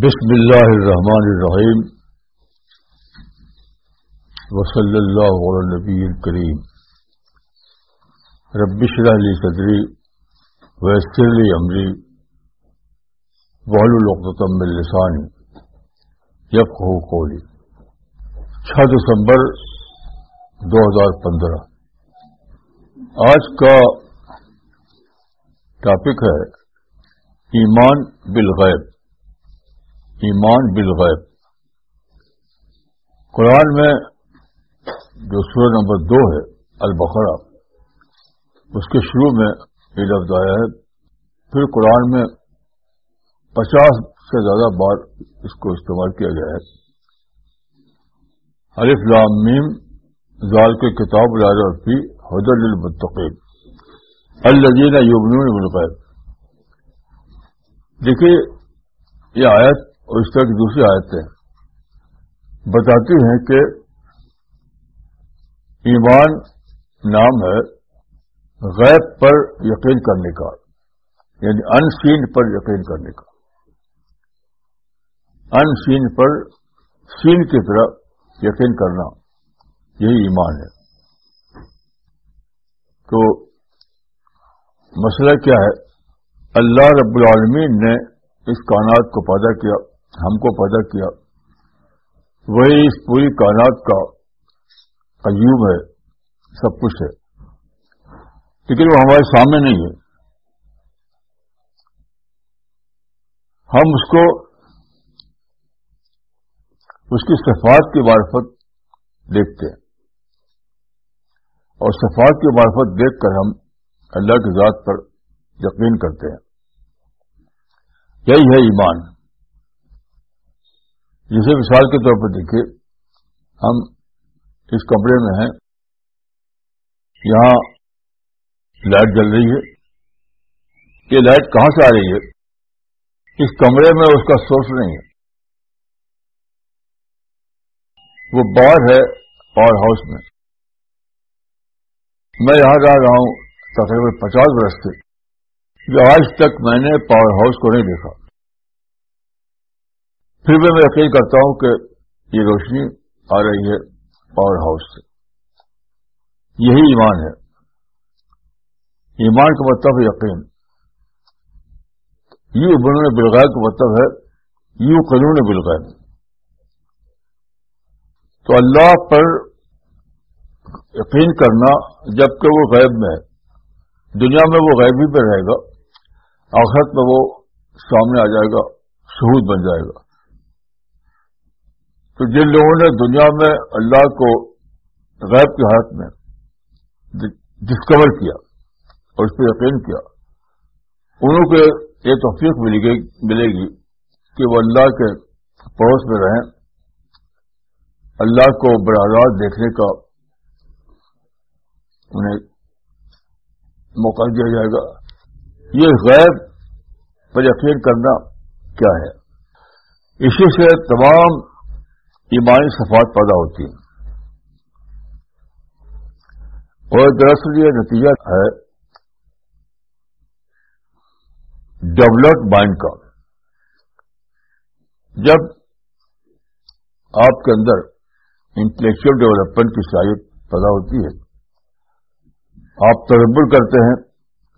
بسم اللہ الرحمن الرحیم وصلی اللہ علی نبی الکریم. ربش علی صدری ویسر علی عمری وحل القتم السانی یب قولی. چھ دسمبر دو ہزار پندرہ. آج کا ٹاپک ہے ایمان بالغیب. ایمان بالغیب۔ قرآن میں جو سورہ نمبر دو ہے، البقرہ، اس کے شروع میں یہ لفظ آیا ہے، پھر قرآن میں پچاس سے زیادہ بار اس کو استعمال کیا گیا ہے۔ الف لام میم، زال کے کتاب العرفی حضر المتقیب الجین یوبن بالغیب۔ دیکھیے، یہ آیت اور اس طرح کی دوسری آیتیں بتاتی ہیں کہ ایمان نام ہے غیب پر یقین کرنے کا یعنی ان سین پر یقین کرنے کا۔ ان سین پر سین کی طرح یقین کرنا، یہی ایمان ہے۔ تو مسئلہ کیا ہے؟ اللہ رب العالمین نے اس کائنات کو پیدا کیا ہم کو پیدا کیا۔ وہی اس پوری کائنات کا قیوم ہے، سب کچھ ہے۔ لیکن وہ ہمارے سامنے نہیں ہے۔ ہم اس کو، اس کی صفات کی معرفت دیکھتے ہیں۔ اور صفات کی معرفت دیکھ کر ہم اللہ کی ذات پر یقین کرتے ہیں۔ یہی ہے ایمان۔ جسے مثال کے طور پر دیکھیے، ہم اس کمرے میں ہیں، یہاں لائٹ جل رہی ہے۔ یہ لائٹ کہاں سے آ رہی ہے؟ اس کمرے میں اس کا سورس نہیں ہے۔ وہ باہر ہے پاور ہاؤس میں۔ میں یہاں رہ رہا ہوں تقریباً پچاس برس سے۔ جو آج تک میں نے پاور ہاؤس کو نہیں دیکھا۔ پھر بھی میں یقین کرتا ہوں کہ یہ روشنی آ رہی ہے پاور ہاؤس سے۔ یہی ایمان ہے۔ ایمان کا مطلب ہے یقین۔ یو بنون بلغائے کا مطلب ہے یو قانون بلغائے تو اللہ پر یقین کرنا، جبکہ وہ غیب میں ہے۔ دنیا میں وہ غیبی پہ رہے گا، آخرت میں وہ سامنے آ جائے گا، شہود بن جائے گا۔ تو جن لوگوں نے دنیا میں اللہ کو غیب کے ہاتھ میں ڈسکور کیا اور اس پہ یقین کیا، انہوں کو یہ توفیق ملے گی کہ وہ اللہ کے پڑوس میں رہیں، اللہ کو براہ دیکھنے کا انہیں موقع دیا جائے گا۔ یہ غیب پر یقین کرنا کیا ہے؟ اسی سے تمام ایمانی صفات پیدا ہوتی ہیں۔ اور دراصل یہ نتیجہ ہے ڈیولپڈ مائنڈ کا۔ جب آپ کے اندر انٹلیکچل ڈیولپمنٹ کی صلاحیت پیدا ہوتی ہے، آپ تربر کرتے ہیں،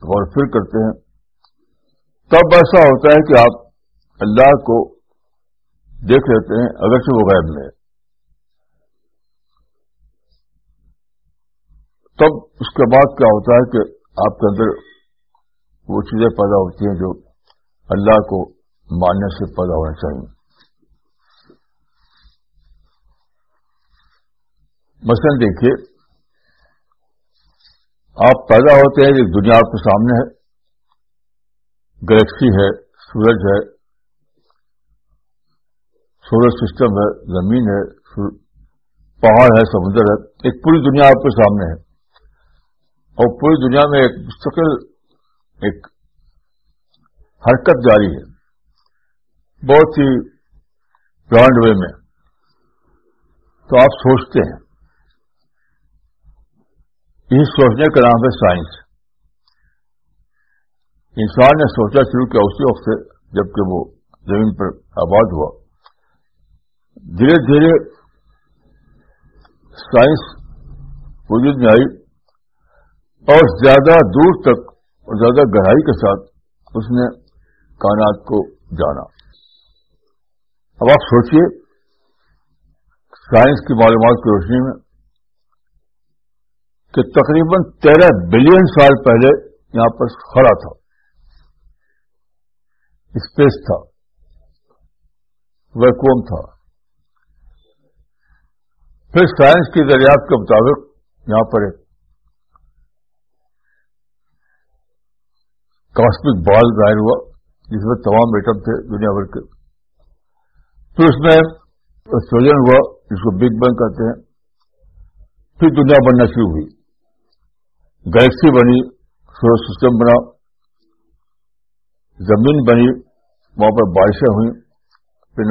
غور فر کرتے ہیں، تب ایسا ہوتا ہے کہ آپ اللہ کو دیکھ لیتے ہیں، اگرچہ وہ غائب میں تب اس کے بعد کیا ہوتا ہے کہ آپ کے اندر وہ چیزیں پیدا ہوتی ہیں جو اللہ کو ماننے سے پیدا ہونا چاہیے۔ مثلاً دیکھیے، آپ پیدا ہوتے ہیں، ایک دنیا آپ کے سامنے ہے، گلیکسی ہے، سورج ہے سولر سسٹم ہے، زمین ہے پہاڑ ہے، سمندر ہے، ایک پوری دنیا آپ کے سامنے ہے۔ اور پوری دنیا میں ایک مستقل، ایک حرکت جاری ہے۔ بہت ہی برانڈ وے میں۔ تو آپ سوچتے ہیں۔ یہ سوچنے کا نام ہے سائنس۔ انسان نے سوچا شروع کیا اسی وقت سے، جبکہ وہ زمین پر آباد ہوا۔ دھیرے دھیرے سائنس وجود میں آئی اور زیادہ دور تک اور زیادہ گہرائی کے ساتھ اس نے کائنات کو جانا۔ اب آپ سوچئے سائنس کی معلومات کی روشنی میں کہ تقریباً تیرہ بلین سال پہلے یہاں پر کھڑا تھا۔ اسپیس تھا۔ ویکوم تھا۔ پھر سائنس کی دریافت کے مطابق یہاں پر ایک کاسمک بال ظاہر ہوا، جس میں تمام ایٹم تھے دنیا بھر کے۔ پھر اس میں ایکسپلوژن ہوا، جس کو بگ بینگ کہتے ہیں۔ پھر دنیا بننا شروع ہوئی۔ گلیکسی بنی سولر سسٹم بنا۔ زمین بنی، وہاں پر بارشیں ہوئیں۔ پھر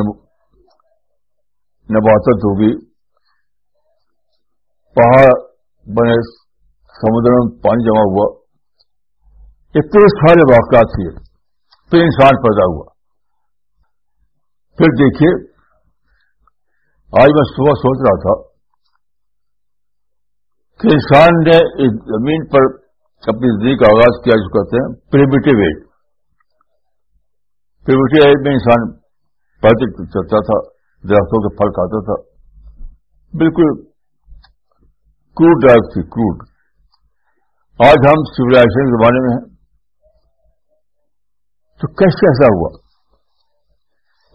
نباتت ہوگی پہاڑ بنے سمندر میں پانی جمع ہوا۔ اتنے سارے واقعات تھے۔ پھر انسان پیدا ہوا۔ پھر دیکھیے، آج میں صبح سوچ رہا تھا کہ انسان نے اس زمین پر اپنی زندگی کا آغاز کیا جو کہتے ہیں پریمیٹو ایج پریمیٹو ایج میں انسان پیدل چلتا تھا، درختوں کے پھل کھاتا تھا۔ بالکل کروڈ ڈرائیو تھی، کروڈ۔ آج ہم سولاشن زمانے میں ہیں۔ تو کیسے ایسا ہوا؟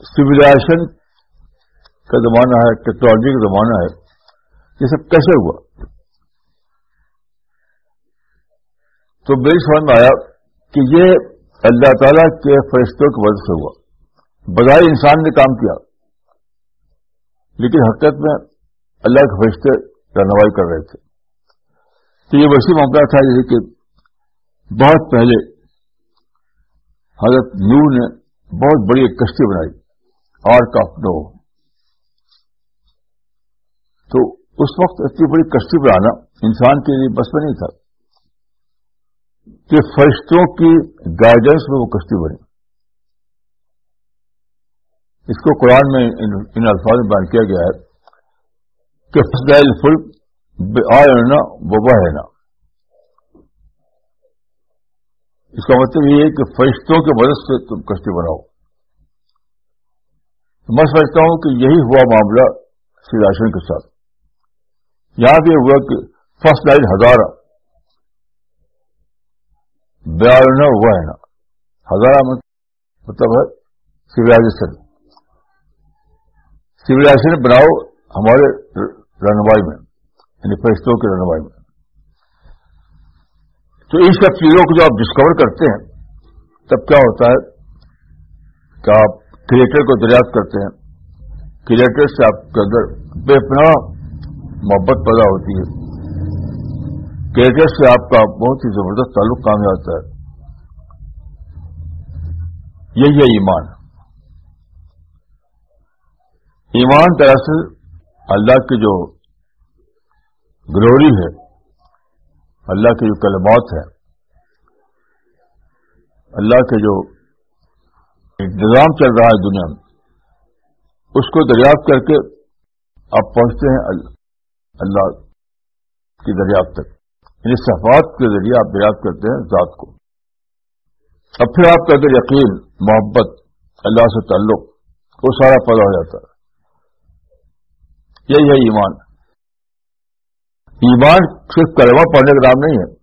سویلائزیشن کا زمانہ ہے، ٹیکنالوجی کا زمانہ ہے۔ یہ سب کیسے ہوا؟ تو میری سمجھ میں آیا کہ یہ اللہ تعالی کے فرشتوں کی وجہ سے ہوا۔ بظاہر انسان نے کام کیا، لیکن حقیقت میں اللہ کے فرشتے رہنمائی کر رہے تھے۔ تو یہ ویسی معاملہ تھا جیسے کہ بہت پہلے حضرت نو نے بہت بڑی ایک کشتی بنائی، آرک آف نو۔ تو اس وقت اتنی بڑی کشتی بنانا انسان کے لیے بس میں نہیں تھا کہ فرشتوں کی گائیڈنس میں وہ کشتی بنی اس کو قرآن میں ان الفاظ میں بیان کیا گیا ہے۔ کہ فضائل فل آئے نا وبا ہے نا اس کا مطلب یہ ہے کہ فرشتوں کے مدد سے تم کشتی بناؤ۔ میں سمجھتا ہوں کہ یہی ہوا معاملہ شری راشن کے ساتھ۔ یہاں بھی ہوا کہ فرسٹ لائن ہزارہ۔ بیارنا ہوا ہے نا ہزارہ مطلب ہے سولاشن سولاشن بناؤ ہمارے رہنمائی میں یعنی فرشتوں کی رہنمائی میں۔ تو ان سب چیزوں کو جو آپ ڈسکور کرتے ہیں، تب کیا ہوتا ہے کہ آپ کریٹر کو دریافت کرتے ہیں۔ کریٹر سے آپ کے اندر بے پناہ محبت پیدا ہوتی ہے۔ کریٹر سے آپ کا بہت ہی زبردست تعلق کام آتا ہے۔ یہی ہے ایمان۔ ایمان دراصل اللہ کی جو گلوری ہے، اللہ کے جو کلمات ہیں، اللہ کے جو انتظام چل رہا ہے دنیا میں، اس کو دریافت کر کے آپ پہنچتے ہیں اللہ کی دریافت تک۔ یعنی صفات کے ذریعے آپ دریافت کرتے ہیں ذات کو۔ اب پھر آپ کا اندر یقین، محبت، اللہ سے تعلق، وہ سارا پیدا ہو جاتا ہے۔ یہی ہے ایمان۔ ایمان صرف کلمہ پڑھنے کا نام نہیں ہے۔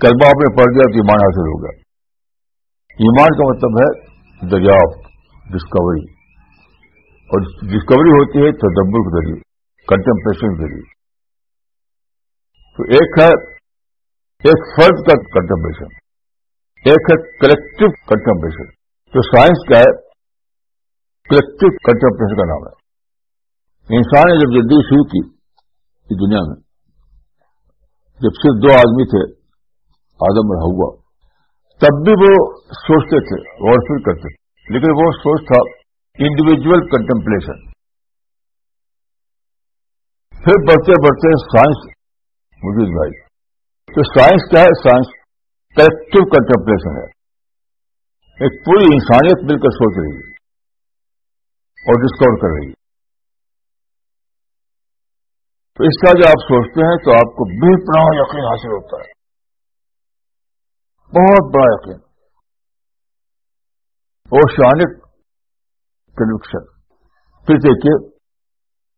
کلمہ آپ نے پڑھ دیا تو ایمان حاصل ہوگا ایمان کا مطلب ہے دریافت ڈسکوری اور ڈسکوری ہوتی ہے تدبر کے ذریعے کنٹمپریشن کے ذریعے۔ تو ایک ہے، ایک فرد کا کنٹمپریشن ایک ہے کلیکٹو کنٹمپریشن تو سائنس کا ہے کلیکٹو کنٹمپریشن کا نام ہے۔ انسان نے جب جلدی شروع کی دنیا میں، جب صرف دو آدمی تھے، آدم اور ہوا تب بھی وہ سوچتے تھے، غور فکر کرتے تھے، لیکن وہ سوچ تھا انڈیویجل کنٹمپلیشن پھر بڑھتے بڑھتے سائنس موجود بھائی، تو سائنس کیا ہے؟ سائنس کلیکٹو کنٹمپلیشن ہے۔ ایک پوری انسانیت مل کر سوچ رہی ہے اور ڈسکور کر رہی ہے۔ تو اس کا جو آپ سوچتے ہیں تو آپ کو بے پناہ یقین حاصل ہوتا ہے۔ بہت بڑا یقین۔ اوشانک کنوکشن پھر دیکھیے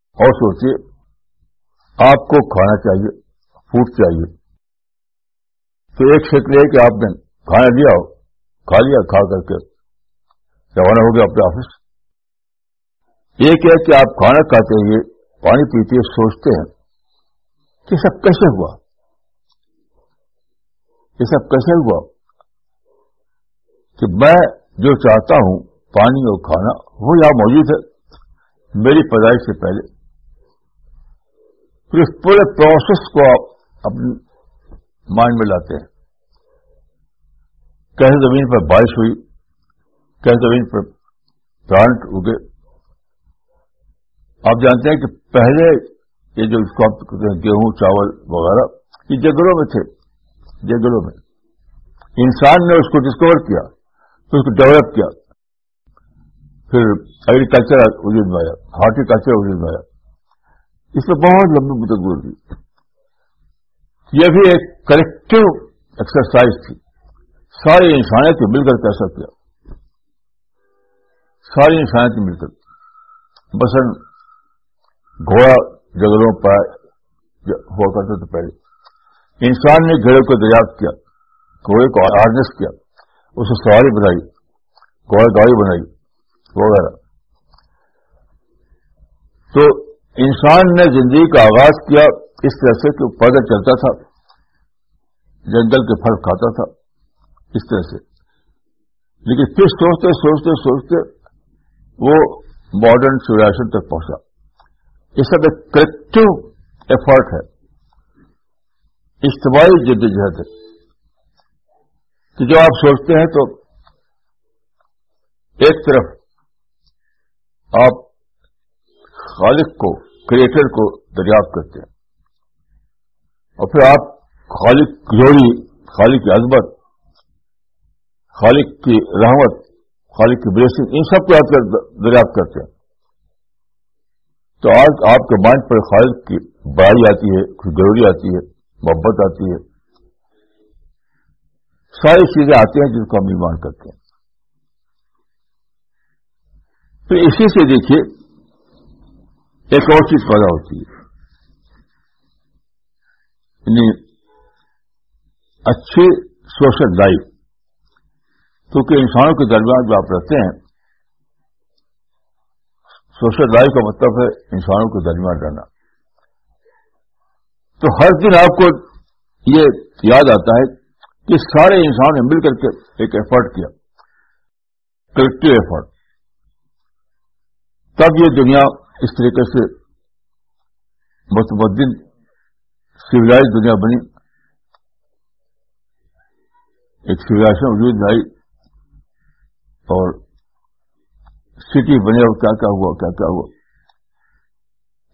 اور سوچیے، آپ کو کھانا چاہیے، فوڈ چاہیے۔ تو ایک شکل ہے کہ آپ نے کھانا دیا ہو، کھا لیا، کھا کر کے روانہ ہو گیا اپنے آفس۔ ایک ہے کہ آپ کھانا کھاتے ہوئے پانی پیتے سوچتے ہیں کہ سب کیسے ہوا؟ یہ سب کیسے ہوا کہ میں جو چاہتا ہوں پانی اور کھانا، وہ یہاں موجود ہے۔ میری پیدائش سے پہلے۔ پھر اس پورے پروسیس کو آپ اپنے مائنڈ میں لاتے ہیں۔ کیسے زمین پر بارش ہوئی کیسے زمین پر پلانٹ اگے۔ آپ جانتے ہیں کہ پہلے یہ جو اس کو آپ گیہوں، چاول وغیرہ، یہ جنگلوں میں تھے جنگلوں میں۔ انسان نے اس کو ڈسکور کیا پھر اس کو ڈیولپ کیا۔ پھر ایگریکلچر وجود میں آیا ہارٹیکلچر وجود میں آیا اس میں بہت لمبی مدت گزری یہ بھی ایک کلیکٹو ایکسرسائز تھی۔ ساری انسانیت مل کر کیسا کیا۔ ساری انسانیت مل کر۔ بسن گھوڑا جگلوں پر ہوا کرتے تھے پہلے۔ انسان نے گھڑے کو دریافت کیا، گھوڑے کو آرنس کیا، اسے سواری بنائی گھوڑا گاڑی بنائی، وغیرہ۔ تو انسان نے زندگی کا آغاز کیا اس طرح سے کہ پیدل چلتا تھا، جنگل کے پھل کھاتا تھا، اس طرح سے۔ لیکن پھر سوچتے سوچتے سوچتے وہ ماڈرن سیولاشن تک پہنچا۔ یہ سب ایک کریکٹو ایفرٹ ہے۔ اجتماعی جدوجہد ہے کہ جو آپ سوچتے ہیں تو ایک طرف آپ خالق کو کریٹر کو دریافت کرتے ہیں۔ اور پھر آپ خالق گلوری خالق کی عظمت، خالق کی رحمت، خالق کی بریسنگ ان سب کو آپ دریافت کرتے ہیں۔ تو آج آپ کے مائنڈ پر خالق کی بڑائی آتی ہے گلوری آتی ہے، محبت آتی ہے۔ ساری چیزیں آتی ہیں جن کو ہم ایمان کرتے ہیں۔ تو اسی سے دیکھیے، ایک اور چیز پیدا ہوتی ہے۔ یعنی اچھی سوشل لائف۔ کیونکہ انسانوں کے درمیان جو آپ رہتے ہیں سوشل لائف کا مطلب ہے انسانوں کے درمیان رہنا تو ہر دن آپ کو یہ یاد آتا ہے کہ سارے انسانوں نے مل کر کے ایک ایفرٹ کیا۔ کلیکٹو ایفرٹ تب یہ دنیا اس طریقے سے متمدن سویلائز دنیا بنی۔ ایک سویلائزیشن وجود میں آئی اور سٹی بنے اور کیا کیا ہوا، کیا کیا ہوا؟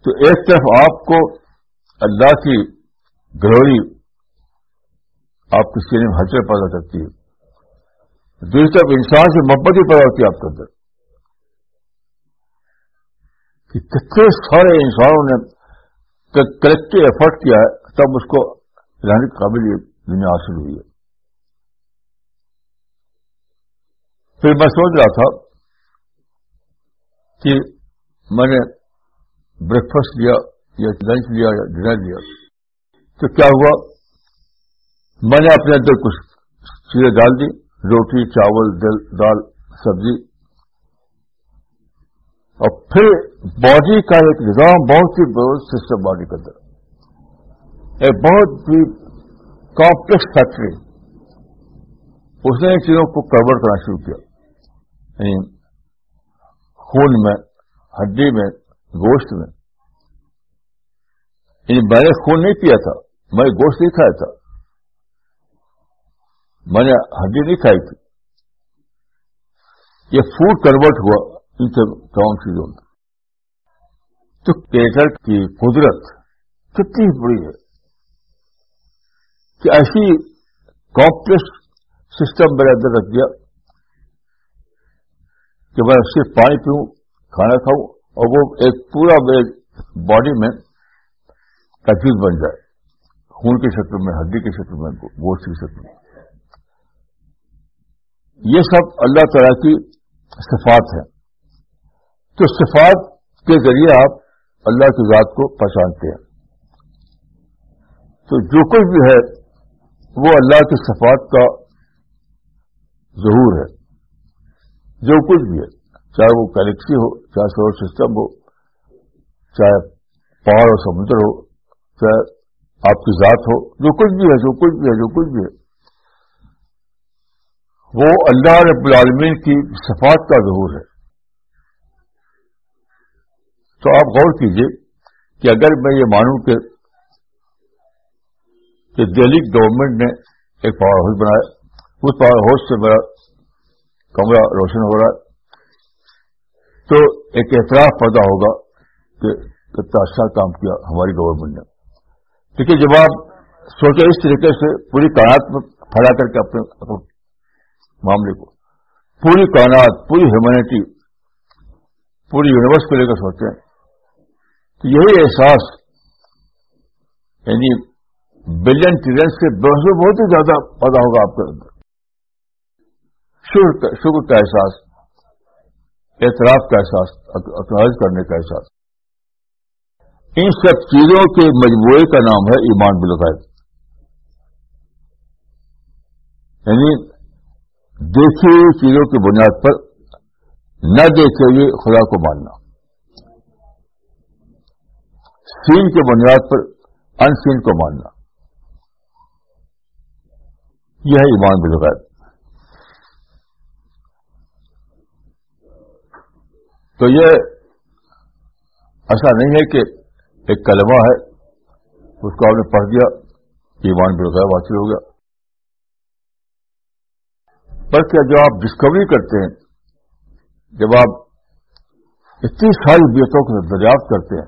تو ایک طرف آپ کو اللہ کی گلوری آپ کی سینے میں ہلچل پیدا کرتی ہے۔ دوسری طرف انسان سے محبت ہی پیدا ہوتی ہے آپ کے اندر۔ کہ کتنے سارے انسانوں نے کلیکٹو ایفرٹ کیا ہے، تب اس کو لانے کے قابل یہ دنیا حاصل ہوئی ہے۔ پھر میں سوچ رہا تھا کہ میں نے بریک فاسٹ لیا یا لنچ لیا یا ڈنر لیا۔ تو کیا ہوا؟ میں نے اپنے اندر کچھ چیزیں ڈال دی، روٹی، چاول دال، سبزی۔ اور پھر باڈی کا ایک نظام بہت ہی بڑا سسٹم باڈی کے اندر۔ ایک بہت ہی کمپلیکس فیکٹری اس نے ان چیزوں کو کور کرنا شروع کیا۔ یعنی خون میں، ہڈی میں، گوشت میں۔ یعنی میں نے خون نہیں پیا تھا، میں گوشت نہیں کھایا تھا۔ میں نے ہڈی نہیں کھائی تھی۔ یہ فوڈ کنورٹ ہوا ان تمام چیزوں میں۔ تو کیٹر کی قدرت کتنی بڑی ہے کہ ایسی کمپلیکس سسٹم میرے اندر رکھ دیا۔ کہ میں صرف پانی پیوں، کھانا کھاؤں اور وہ ایک پورا باڈی میں تجویز بن جائے۔ خون کی شکل میں، ہڈی کی شکل میں گوشت کی شکل میں۔ یہ سب اللہ تعالی کی صفات ہے تو صفات کے ذریعے آپ اللہ کی ذات کو پہچانتے ہیں۔ تو جو کچھ بھی ہے، وہ اللہ کی صفات کا ظہور ہے۔ جو کچھ بھی ہے، چاہے وہ گیلیکسی ہو، چاہے سولر سسٹم ہو، چاہے پہاڑ اور سمندر ہو، چاہے آپ کی ذات ہو، جو کچھ بھی ہے، جو کچھ بھی ہے، جو کچھ بھی ہے۔ وہ اللہ رب العالمین کی صفات کا ظہور ہے۔ تو آپ غور کیجیے کہ اگر میں یہ مانوں کہ کہ دہلی گورنمنٹ نے ایک پاور ہاؤس بنایا، اس پاور ہاؤس سے میرا کمرہ روشن ہو رہا ہے۔ تو ایک اعتراف پیدا ہوگا کہ کتنا اچھا کام کیا ہماری گورنمنٹ نے۔ لیکن جب آپ سوچے اس طریقے سے پوری کائنات میں پھیلا کر کے اپنے معاملے کو، پوری کائنات، پوری ہیومینٹی پوری یونیورس کو لے کر سوچتے ہیں تو یہی احساس یعنی بلین ٹریلین سے بہت ہی زیادہ پیدا ہوگا آپ کے اندر۔ شکر کا احساس، اعتراف کا احساس اقراض کرنے کا احساس۔ ان سب چیزوں کے مجموعے کا نام ہے ایمان بالغیب۔ یعنی دیکھی ہوئی چیزوں کی بنیاد پر نہ دیکھے ہوئے خدا کو ماننا۔ سین کے بنیاد پر ان سین کو ماننا۔ یہ ہے ایمان بالغیر تو یہ ایسا نہیں ہے کہ ایک کلمہ ہے، اس کو آپ نے پڑھ دیا ایمان بالغیر حاصل ہو گیا۔ بلکہ جو آپ ڈسکوری کرتے ہیں، جب آپ اتنی ساری بیتوں کو دریافت کرتے ہیں،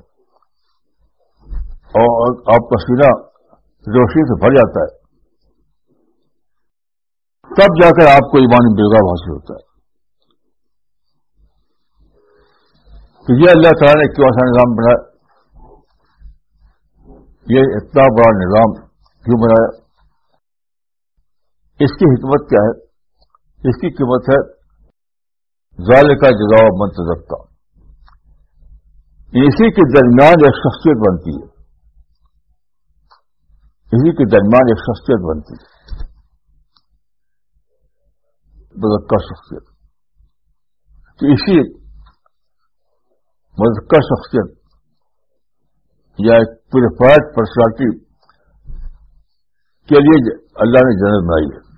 اور آپ کا سینہ روشنی سے بھر جاتا ہے، تب جا کر آپ کو ایمان بیگاب حاصل ہوتا ہے۔ تو یہ اللہ تعالیٰ نے کیوں ایسا نظام بنایا؟ یہ اتنا بڑا نظام کیوں بنایا؟ اس کی حکمت کیا ہے؟ اس کی قیمت ہے ظال کا جگا منتظر اسی کے درمیان ایک شخصیت بنتی ہے۔ اسی کے درمیان ایک شخصیت بنتی ہے۔ مذکر شخصیت۔ تو اسی مذکر شخصیت یا ایک پوریفائڈ پرسنالٹی کے لیے اللہ نے جنت بنائی ہے۔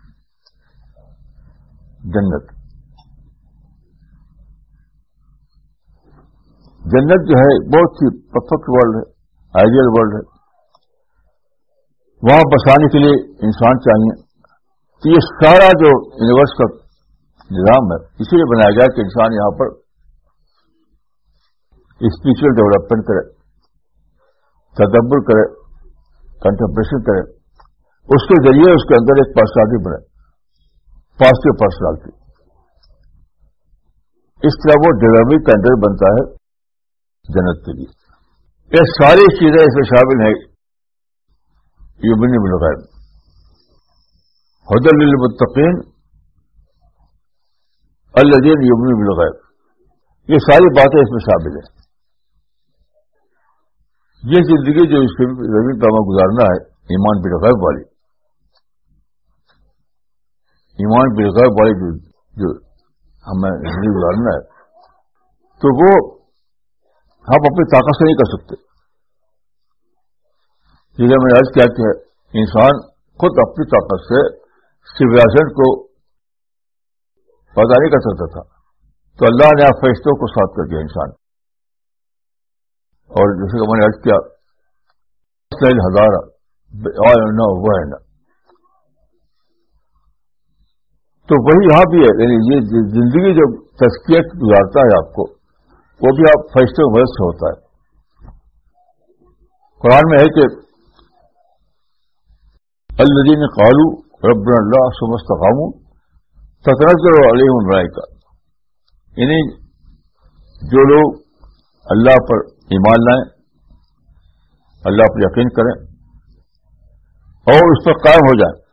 جنت۔ جنت جو ہے بہت سی پرفیکٹ ورلڈ ہے آئیڈیل ورلڈ ہے۔ وہاں بسانے کے لیے انسان چاہیے۔ تو یہ سارا جو یونیورس کا نظام ہے، اسی لیے بنایا گیا کہ انسان یہاں پر اسپرچل ڈیولپمنٹ کرے، تدبر کرے کنٹمپریشن کرے، اس کے ذریعے اس کے اندر ایک پرسنالٹی بنے پازیٹو پرسنالٹی اس طرح وہ ڈیلیوری کینڈر بنتا ہے جنت کے لیے۔ یہ ساری چیزیں اس میں شامل ہیں۔ یومنی بلغیر حد المتقین الدین یومنی بلغیر یہ ساری باتیں اس میں شامل ہیں۔ یہ زندگی جو اس زمین پر ہمیں گزارنا ہے، ایمان بلغیر والی۔ ایمان بلغیر والی جو جو ہمیں زندگی گزارنا ہے۔ تو وہ ہم اپنی طاقت سے نہیں کر سکتے۔ جسے میں نے آج کیا کہ انسان خود اپنی طاقت سے سویلائزیشن کو پیدا نہیں کر سکتا تھا۔ تو اللہ نے آپ فرشتوں کو ساتھ کر دیا انسان۔ اور جیسے کہ میں نے آج کیا ہزار وہ ہے نا۔ تو وہی یہاں بھی ہے یعنی یہ زندگی جو تسکیت گزارتا ہے آپ کو، وہ بھی آپ فیصلے وجہ سے ہوتا ہے۔ قرآن میں ہے کہ الدین قالو رب اللہ سمست قامو سترج علیہ رائے کا یعنی جو لوگ اللہ پر ایمان لائیں، اللہ پر یقین کریں اور اس پر قائم ہو جائیں۔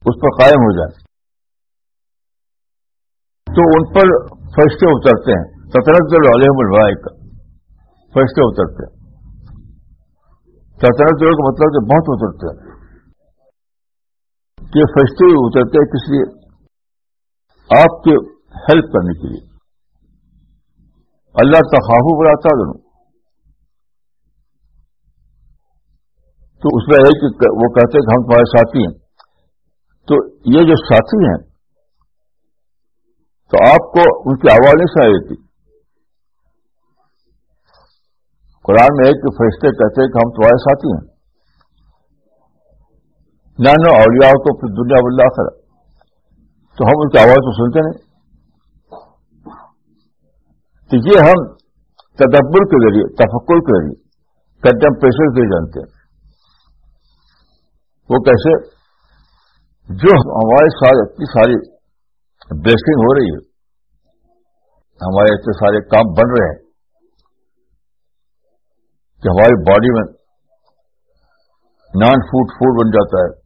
اس پر قائم ہو جائیں۔ تو ان پر فرشتے اترتے ہیں۔ سطرت علیہم البائے کا فرشتے اترتے ہیں۔ سطرت کا مطلب کہ بہت اترتے ہیں۔ کہ فرشتے اترتے ہیں کس لیے؟ آپ کے ہیلپ کرنے کے لیے۔ اللہ تخافو بڑھاتا دونوں تو اس میں ہے کہ وہ کہتے ہیں کہ ہم تمہارے ساتھی ہیں۔ تو یہ جو ساتھی ہیں، تو آپ کو ان کی آواز نہیں سنائی دیتی۔ قرآن میں ایک فرشتے کہتے ہیں کہ ہم تمہارے ساتھی ہیں۔ نہ نہ، اولیاء تو پھر دنیا بلّہ کر تو ہم ان کی آواز تو سنتے نہیں۔ تو یہ ہم تدبر کے ذریعے، تفکر کے ذریعے کنٹمپریشن سے جانتے ہیں۔ وہ کیسے؟ جو ہمارے ساتھ اتنی ساری بلیسنگ ہو رہی ہے، ہمارے اتنے سارے کام بن رہے ہیں کہ ہماری باڈی میں نان فوڈ فوڈ بن جاتا ہے۔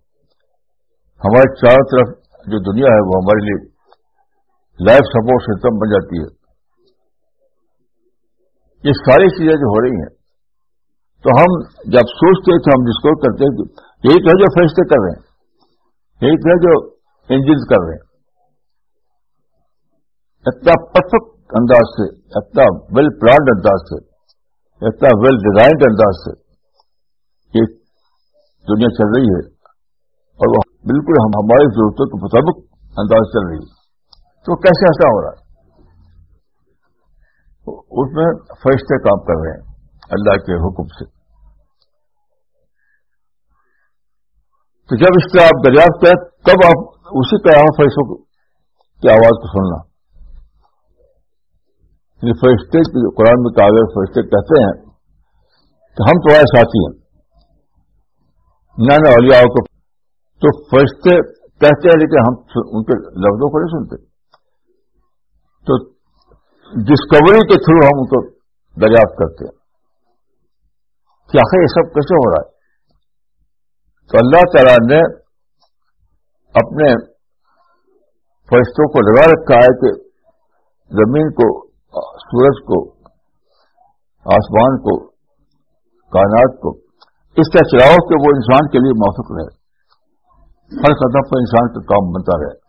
ہمارے چاروں طرف جو دنیا ہے وہ ہمارے لیے لائف سپورٹ سسٹم بن جاتی ہے۔ یہ ساری چیزیں جو ہو رہی ہیں، تو ہم جب سوچتے ہیں تو ہم ڈسکور کرتے ہیں یہی تو ہے جو فیصلے کر رہے ہیں، یہی تو ہے جو انجنس کر رہے ہیں۔ اتنا پرفیکٹ انداز سے، اتنا ویل پلانڈ انداز سے، اتنا ویل ڈیزائنڈ انداز سے یہ دنیا چل رہی ہے، اور وہ بالکل ہم، ہماری ضرورتوں کے مطابق انداز چل رہی ہے۔ تو کیسے ایسا ہو رہا ہے؟ اس میں فرشتے کام کر رہے ہیں، اللہ کے حکم سے۔ تو جب اس سے آپ دریافت کریں، تب آپ اسی طرح فیصلوں کی آواز کو سننا۔ یعنی فرشتے قرآن میں کاغذ فرشتے کہتے ہیں کہ ہم تمہارے ساتھی ہیں۔ نہ اولیاء کو تو فرشتے کہتے ہیں لیکن ہم ان کے لفظوں کو نہیں سنتے۔ تو ڈسکوری کے تھرو ہم ان کو دریافت کرتے ہیں۔ کہ آخر یہ سب کیسے ہو رہا ہے؟ تو اللہ تعالیٰ نے اپنے فرشتوں کو لگا رکھا ہے کہ زمین کو، سورج کو، آسمان کو، کائنات کو، اس طرح چلاؤ کہ وہ انسان کے لیے موفق رہے۔ ہر قدم پر انسان کا کام بنتا رہے۔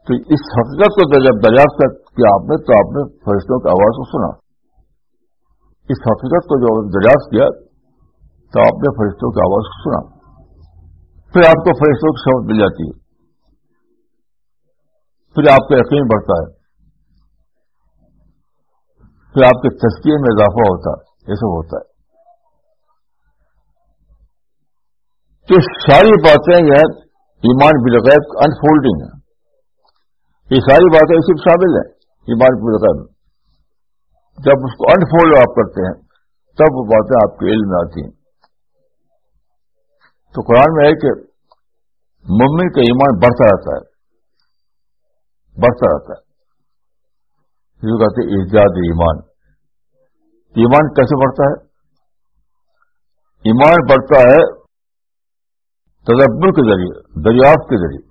تو اس حقیقت کو جب دریافت کیا آپ نے تو آپ نے فرشتوں کی آواز کو سنا۔ اس حقیقت کو جو دریافت کیا تو آپ نے فرشتوں کی آواز کو سنا۔ پھر آپ کو فرشتوں کی سمجھ مل جاتی ہے۔ پھر آپ کا یقین بڑھتا ہے۔ پھر آپ کے تسکیے میں اضافہ ہوتا ہے۔ یہ سب ہوتا ہے۔ تو ساری باتیں یہ ایمان بلغیب انفولڈنگ ہے۔ یہ ساری باتیں اسی میں شامل ہیں ایمان بلغیب جب اس کو انفولڈ آپ کرتے ہیں، تب وہ باتیں آپ کے علم میں آتی ہیں۔ تو قرآن میں ہے کہ ممن کا ایمان بڑھتا رہتا ہے۔ بڑھتا رہتا ہے۔ جو کہتے ایجاد ایمان۔ ایمان کیسے بڑھتا ہے؟ ایمان بڑھتا ہے تدبر کے ذریعے، دریافت کے ذریعے۔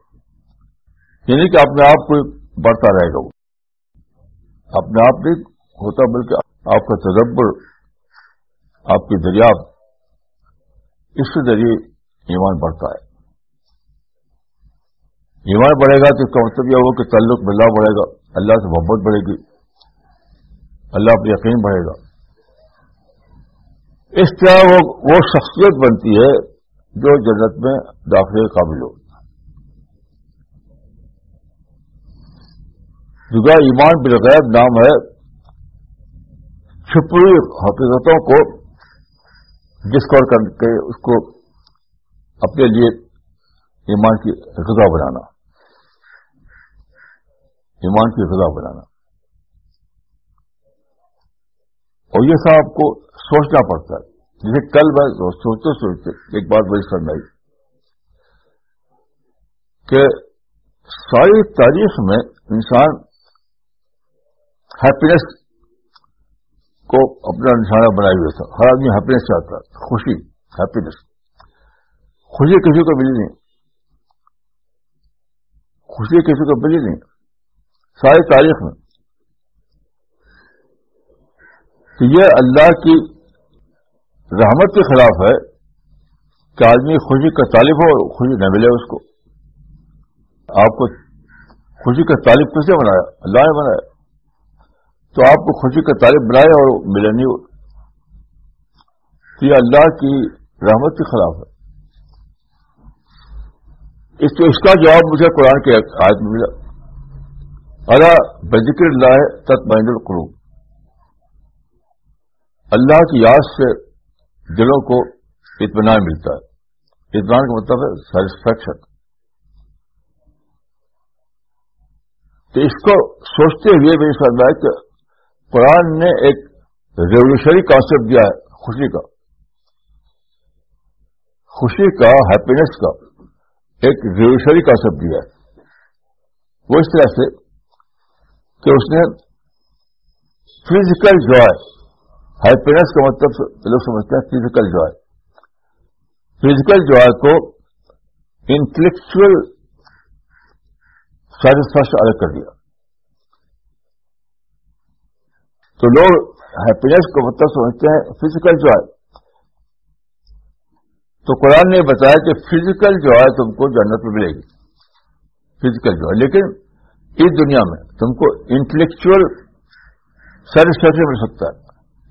یعنی کہ اپنے آپ کو بڑھتا رہے گا وہ۔ اپنے آپ نہیں، ہوتا بلکہ آپ کا تدبر، آپ کی دریافت اس کے ذریعے ایمان بڑھتا ہے۔ ایمان بڑھے گا تو اس کا مطلب یہ ہوگا کہ تعلق بلّہ بڑھے گا، اللہ سے محبت بڑھے گی، اللہ پر یقین بڑھے گا۔ اس طرح وہ وہ شخصیت بنتی ہے جو جنت میں داخلے قابل ہو۔ جگہ ایمان بالغیب نام ہے چھپی حقیقتوں کو ڈسکور کر کے اس کو اپنے لیے ایمان کی غذا بنانا۔ ایمان کی غذا بنانا۔ اور یہ سب آپ کو سوچنا پڑتا ہے۔ جیسے کل میں سوچتے سوچتے ایک بات بڑی سمجھ آئی کہ ساری تاریخ میں انسان ہیپینس کو اپنا نشانہ بنائے ہوئے تھا۔ ہر آدمی ہیپینس چاہتا خوشی ہیپینس خوشی کسی کو ملی نہیں۔ خوشی کسی کو ملی نہیں۔ ساری تاریخ میں۔ تو یہ اللہ کی رحمت کے خلاف ہے کہ آدمی خوشی کا طالب ہو اور خوشی نہ ملے اس کو۔ آپ کو خوشی کا طالب کیسے بنایا؟ اللہ نے بنایا۔ تو آپ کو خوشی کا طالب بنایا اور ملے نہیں تو یہ اللہ کی رحمت کے خلاف ہے۔ اس تو اس کا جواب مجھے قرآن کے آیت میں ملا۔ اللہ بذکر اللہ ہے تت مہند اللہ کی یاد سے دلوں کو اطمینان ملتا ہے۔ اطمینان کا مطلب ہے سیٹسفیکشن تو اس کو سوچتے ہوئے بھی سمجھا ہے کہ قرآن نے ایک ریولیوشنری کانسیپٹ دیا ہے، خوشی کا۔ خوشی کا ہیپینس کا ایک ریولیوشنری کانسیپٹ دیا ہے۔ وہ اس طرح سے کہ اس نے فزیکل جوائے ہیپینس کا مطلب لوگ سمجھتے ہیں فزیکل جوائے فزیکل جوائے کو انٹلیکچل سیٹسفیکشن الگ کر دیا۔ تو لوگ ہیپینس کو مطلب سمجھتے ہیں فزیکل جوائے تو قرآن نے بتایا کہ فزیکل جوائے تم کو جنت میں ملے گی. فزیکل جوائے لیکن اس دنیا میں تم کو انٹلیکچل سیٹسفیکشن مل سکتا ہے.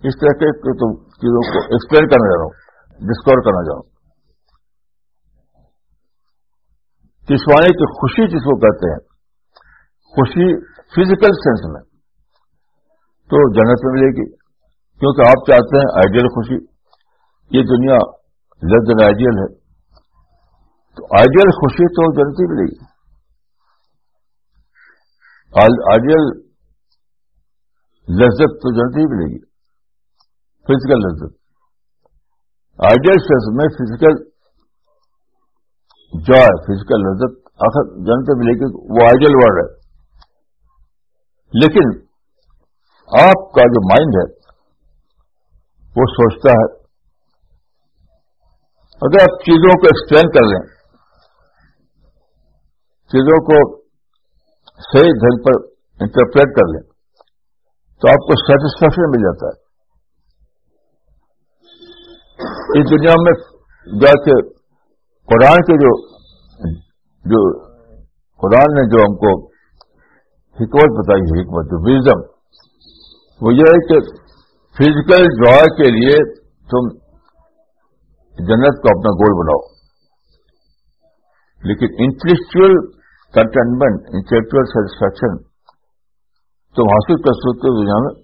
اس طرح کے تم چیزوں کو ایکسپلین کرنا چاہ رہا ہوں ڈسکور کرنا چاہ رہا ہوں. کسوانے کی خوشی جس کو کہتے ہیں، خوشی فزیکل سینس میں تو جنت میں ملے گی۔ کیونکہ آپ چاہتے ہیں آئیڈیل خوشی۔ یہ دنیا لذ آئیڈیل ہے۔ تو آئیڈیل خوشی تو جنت ہی ملے گی۔ آئیڈیل لذت تو جنت ہی ملے گی۔ فزیکل لذت۔ آئیڈیل سینس میں فزیکل جوائے فزیکل لذت آخر جنت ملے گی۔ وہ آئیڈیل ورڈ ہے۔ لیکن آپ کا جو مائنڈ ہے، وہ سوچتا ہے۔ اگر آپ چیزوں کو ایکسپلین کر لیں، چیزوں کو صحیح ڈھنگ پر انٹرپریٹ کر لیں، تو آپ کو سیٹسفیکشن مل جاتا ہے۔ اس دنیا میں جا کے قرآن کے جو جو قرآن نے جو ہم کو حکمت بتائی ہے حکمت جو وزم وہ یہ ہے کہ فزیکل جوائے کے لیے تم جنت کو اپنا گول بناؤ۔ لیکن انٹلیکچل کنٹینمنٹ انٹلیکچل سیٹسفیکشن تم حاصل کر سکتے ہو دنیا میں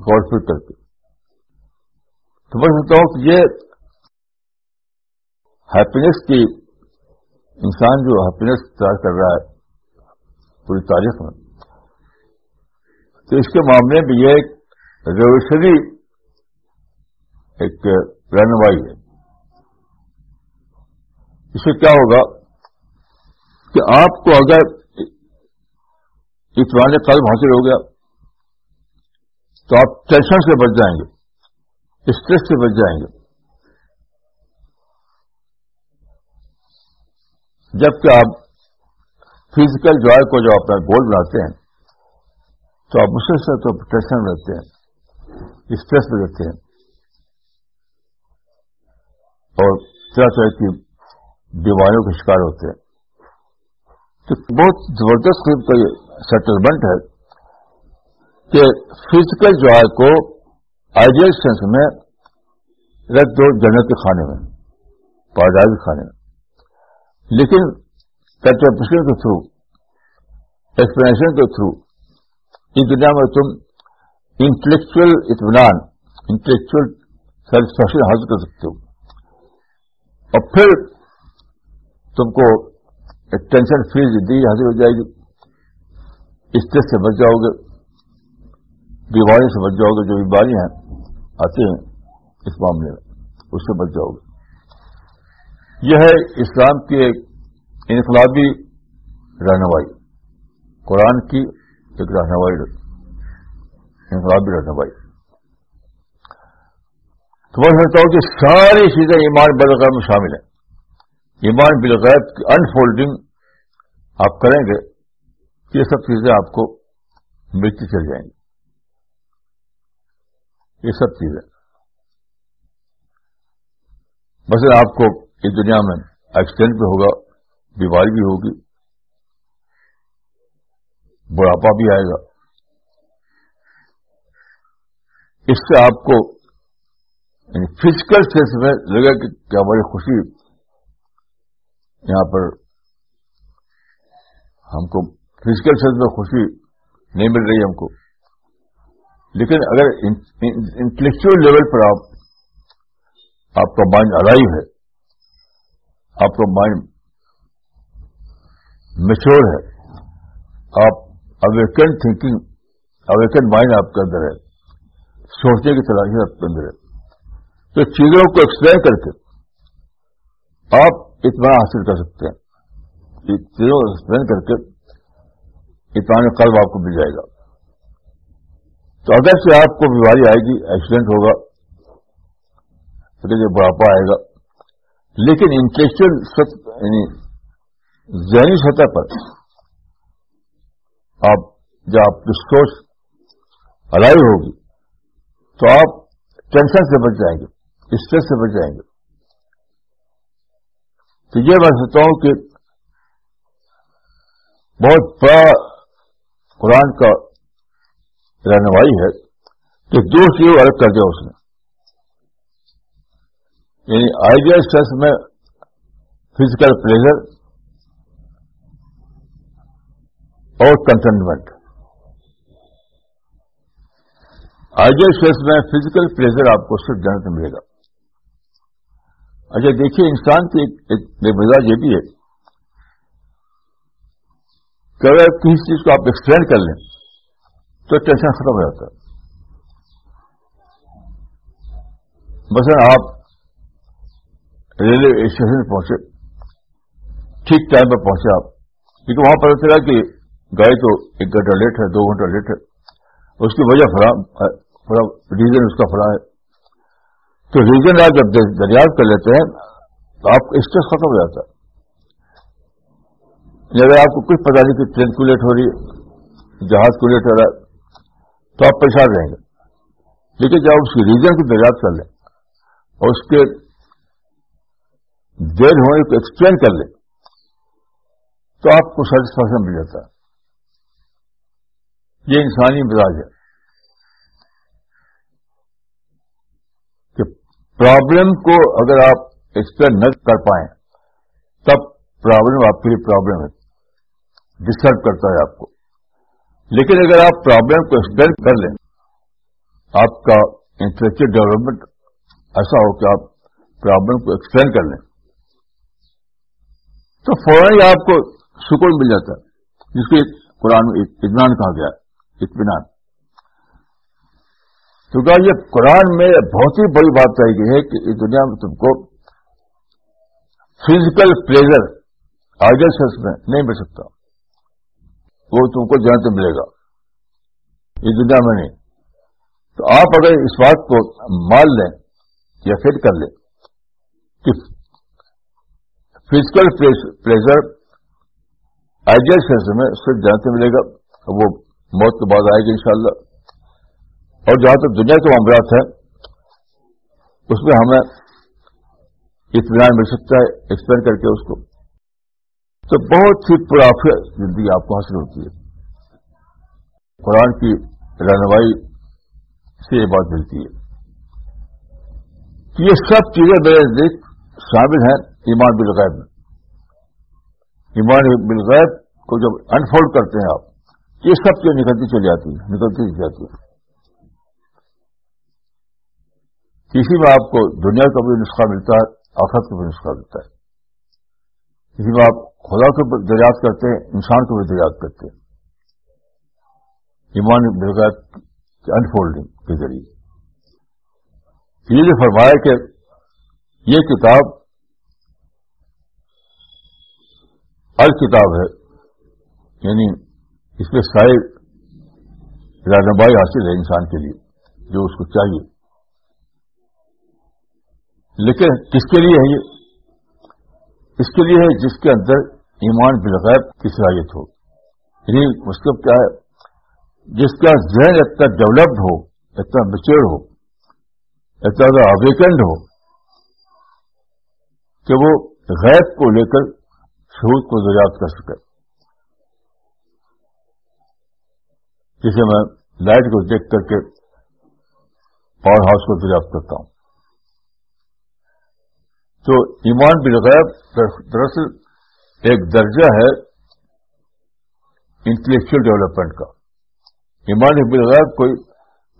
غور فکر کر کے۔ تو میں سمجھتا ہوں کہ یہ ہیپینس کی انسان جو ہیپینس تیار کر رہا ہے، پوری تاریخ میں۔ تو اس کے معاملے میں یہ ایک ریولیوشنری ایک رہنمائی ہے۔ اس سے کیا ہوگا کہ آپ کو اگر اطمینان قلب حاصل ہو گیا تو آپ ٹینشن سے بچ جائیں گے اسٹریس سے بچ جائیں گے۔ جبکہ آپ فزیکل جوائے کو جو اپنا گول بناتے ہیں تو آپ مسلسل تو ٹینشن میں رہتے ہیں۔ اسٹریس میں رہتے ہیں۔ اور طرح طرح کی بیماریوں کے شکار ہوتے ہیں۔ تو بہت زبردست قسم کا یہ سیٹلمنٹ ہے کہ فزیکل جوائے کو آئیڈیل سینس میں رکھ دو جنت کے کھانے میں پاڈائی کھانے میں۔ لیکن کنٹرپشن کے تھرو ایکسپلینیشن کے تھرو اس دنیا میں تم انٹلیکچل اطمینان انٹلیکچل سیٹسفیکشن حاصل کر سکتے ہو۔ اور پھر تم کو ایک ٹینشن فری زندگی حاصل ہو جائے گی۔ اسٹریس سے بچ جاؤ گے۔ بیماری سے بچ جاؤ گے۔ جو بیماریاں آتی ہیں اس معاملے میں، اس سے بچ جاؤ گے۔ یہ ہے اسلام کی ایک انقلابی رہنمائی۔ قرآن کی ایک رہنمائی انقلابی رہنمائی تو میں سمجھتا ہوں کہ ساری چیزیں ایمان بالغیب میں شامل ہیں ایمان بالغیب کی انفولڈنگ آپ کریں گے یہ سب چیزیں آپ کو ملتی چل جائیں گی یہ سب چیزیں بس آپ کو اس دنیا میں ایکسیڈنٹ بھی ہوگا بیماری بھی ہوگی بڑھاپا بھی آئے گا۔ اس سے آپ کو یعنی فزیکل سینس میں لگے کہ کیا ہماری خوشی یہاں پر ہم کو فزیکل سینس میں خوشی نہیں مل رہی ہم کو۔ لیکن اگر انٹلیکچل لیول پر آپ آپ کا مائنڈ الائیو ہے، آپ کا مائنڈ میچور ہے، آپ اویکن تھنکنگ اویکن مائنڈ آپ کے اندر ہے، سوچنے کی تلاشی آپ کے اندر ہے۔ تو چیزوں کو ایکسپلین کر کے آپ اتنا حاصل کر سکتے ہیں۔ چیزوں کو ایکسپلین کر کے اتنا قلب آپ کو مل جائے گا۔ تو اگر سے آپ کو بیماری آئے گی ایکسیڈنٹ ہوگا بڑھاپا آئے گا۔ لیکن انٹلیکچل یعنی ذہنی سطح پر آپ جب آپ کی سوچ الائی ہوگی تو آپ ٹینشن سے بچ جائیں گے اسٹریس سے بچ جائیں گے۔ تو یہ میں سمجھتا ہوں کہ بہت بڑا قرآن کا رہنمائی ہے کہ دو چیزوں الگ کر دیا اس نے۔ یعنی آئیڈیل اسٹریس میں فزیکل پلیزر اور کنٹینٹمنٹ آئیڈیل اسٹریس میں فزیکل پلیزر آپ کو صرف جانے ملے گا۔ اچھا دیکھیے انسان کی ایک مزاج یہ بھی ہے کہ اگر کسی چیز کو آپ ایکسپلین کر لیں تو ٹینشن ختم ہو جاتا ہے۔ مثلا آپ ریلوے اسٹیشن پہنچے، ٹھیک ٹائم پہ پہنچے آپ کیونکہ وہاں پتا چلا کہ گائے تو ایک گھنٹہ لیٹ ہے، دو گھنٹہ لیٹ ہے۔ اس کی وجہ فراہم ریزن اس کا فراہ ہے۔ تو ریزن آپ جب دریافت کر لیتے ہیں، تو آپ کا اسٹریس ختم ہو جاتا ہے۔ یعنی اگر آپ کو کچھ پتا نہیں کہ ٹرین کو لیٹ ہو رہی ہے، جہاز کو لیٹ ہو رہا ہے، تو آپ پریشان رہیں گے۔ لیکن جب اس کی ریزن کی دریافت کر لیں، اور اس کے دیر ہونے کو ایکسپلین کر لیں، تو آپ کو سیٹسفیکشن مل جاتا ہے۔ یہ انسانی مزاج ہے کہ پرابلم کو اگر آپ ایکسپلین نہ کر پائیں، تب پرابلم آپ کے لیے پرابلم ہے ڈسٹرب کرتا ہے آپ کو۔ لیکن اگر آپ پرابلم کو ایکسپلین کر لیں، آپ کا انٹلیکچل ڈیولپمنٹ ایسا ہو کہ آپ پرابلم کو ایکسپلین کر لیں۔ تو فوراً ہی آپ کو سکون مل جاتا ہے، جس کو قرآن میں اطمینان کہا گیا ہے۔ اطمینان۔ کیونکہ یہ قرآن میں بہت ہی بڑی بات کہی گئی ہے کہ اس دنیا میں تم کو فزیکل پلیزر آئیڈل سینس میں نہیں مل سکتا۔ وہ تم کو جہاں سے ملے گا۔ اس دنیا میں نہیں۔ تو آپ اگر اس بات کو مان لیں یا فٹ کر لیں کہ فزیکل پلیزر آئیڈیل سینس میں صرف جہاں سے ملے گا، وہ موت کے بعد آئے گا انشاءاللہ۔ اور جہاں تک دنیا کے معاملات ہیں، اس میں ہمیں اطمینان مل سکتا ہے ایکسپلین کر کے اس کو۔ تو بہت سی پرافی زندگی آپ کو حاصل ہوتی ہے۔ قرآن کی رہنمائی سے یہ بات ملتی ہے۔ کہ یہ سب چیزیں میرے نزدیک شامل ہیں ایمان بالغیب میں۔ ایمان بالغیب کو جب انفولڈ کرتے ہیں آپ یہ سب چیز نکلتی چلی جاتی ہے؟ نکلتی چلی جاتی ہے۔ کسی میں آپ کو دنیا کا بھی نسخہ ملتا ہے، آخرت کا بھی نسخہ ملتا ہے۔ کسی میں آپ خدا کو بھی دریافت کرتے ہیں، انسان کو بھی دریافت کرتے ہیں۔ ایمان بالغیب کی انفولڈنگ کے ذریعے۔ یہ جو فرمایا کہ یہ کتاب کتاب ہے یعنی اس میں سارے رہنمائی حاصل ہے انسان کے لیے، جو اس کو چاہیے۔ لیکن کس کے لیے ہے یہ؟ اس کے لیے ہے جس کے اندر ایمان بالغیب کی صلاحیت ہو۔ یعنی مطلب کیا ہے؟ جس کا ذہن اتنا ڈیولپڈ ہو، اتنا میچور ہو، اتنا زیادہ اویکنڈ ہو کہ وہ غیب کو لے کر شہود کو دریافت کر سکے۔ جسے میں لائٹ کو دیکھ کر کے پاور ہاؤس کو دریافت کرتا ہوں۔ تو ایمان بالغیب دراصل ایک درجہ ہے انٹلیکچل ڈیولپمنٹ کا۔ ایمان بالغیب کوئی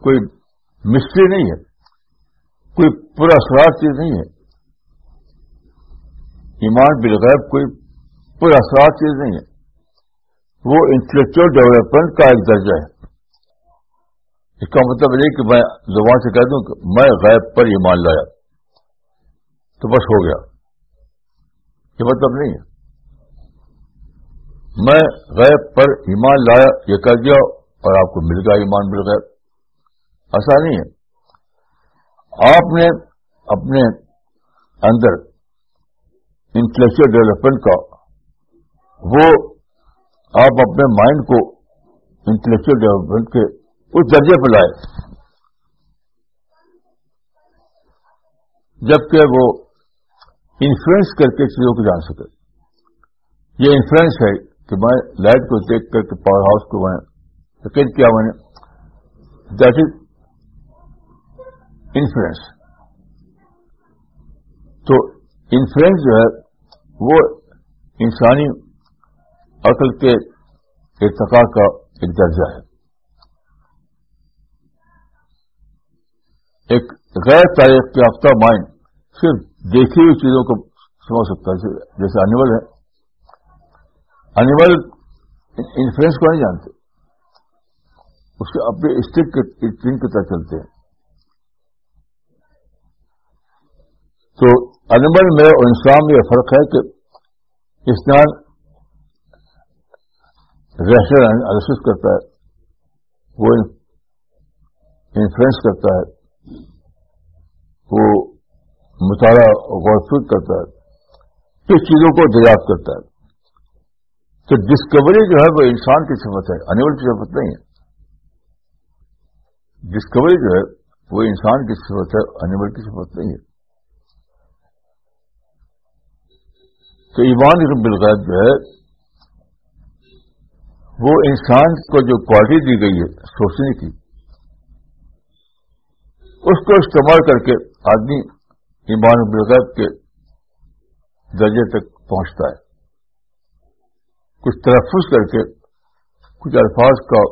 کوئی مسٹری نہیں ہے۔ کوئی پورا اثرات چیز نہیں ہے۔ ایمان بالغیب کوئی پورا اثرات چیز نہیں ہے۔ وہ انٹلیکچل ڈیولپمنٹ کا ایک درجہ ہے۔ اس کا مطلب یہ کہ میں زبان سے کہہ دوں کہ میں غیب پر ایمان لایا۔ تو بس ہو گیا۔ یہ مطلب نہیں ہے۔ میں غیب پر ایمان لایا، یہ کہہ دیا اور آپ کو مل گیا ایمان مل گیا ایسا نہیں ہے۔ آپ نے اپنے اندر انٹلیکچل ڈیولپمنٹ کا وہ آپ اپنے مائنڈ کو انٹلیکچل ڈیولپمنٹ کے اس درجے پہ لائے جبکہ وہ انفلوئنس کر کے چیزوں کو جان سکے۔ یہ انفلوئنس ہے کہ میں لائٹ کو دیکھ کر کے پاور ہاؤس کو میں سیکنڈ کیا میں نے۔ دیٹ از انفلوئنس تو انفلوئنس جو ہے وہ انسانی عقل کے ارتقا کا ایک درجہ ہے۔ ایک غیر تاریخ یافتہ مائنڈ صرف دیکھی ہوئی چیزوں کو سمجھ سکتا ہے، جیسے انیمل ہے۔ انیمل انفلوئنس کو نہیں جانتے۔ اس کے اپنے اسٹک کی طرح چلتے ہیں۔ تو انیمل میں اور انسان میں یہ فرق ہے کہ اسنان ریشنل انالیس کرتا ہے وہ انفلوئنس کرتا ہے وہ مطالعہ غور فکر کرتا ہے کس چیزوں کو دریافت کرتا ہے تو ڈسکوری جو ہے وہ انسان کی صفت ہے انیول کی صفت نہیں ہے ڈسکوری جو ہے وہ انسان کی صفت ہے انیول کی صفت نہیں ہے تو ایمان بالغیب جو ہے وہ انسان کو جو کوالٹی دی گئی ہے، سوچنے کی، اس کو استعمال کر کے آدمی ایمان بالغیب کے درجے تک پہنچتا ہے۔ کچھ تلفظ کر کے، کچھ الفاظ کا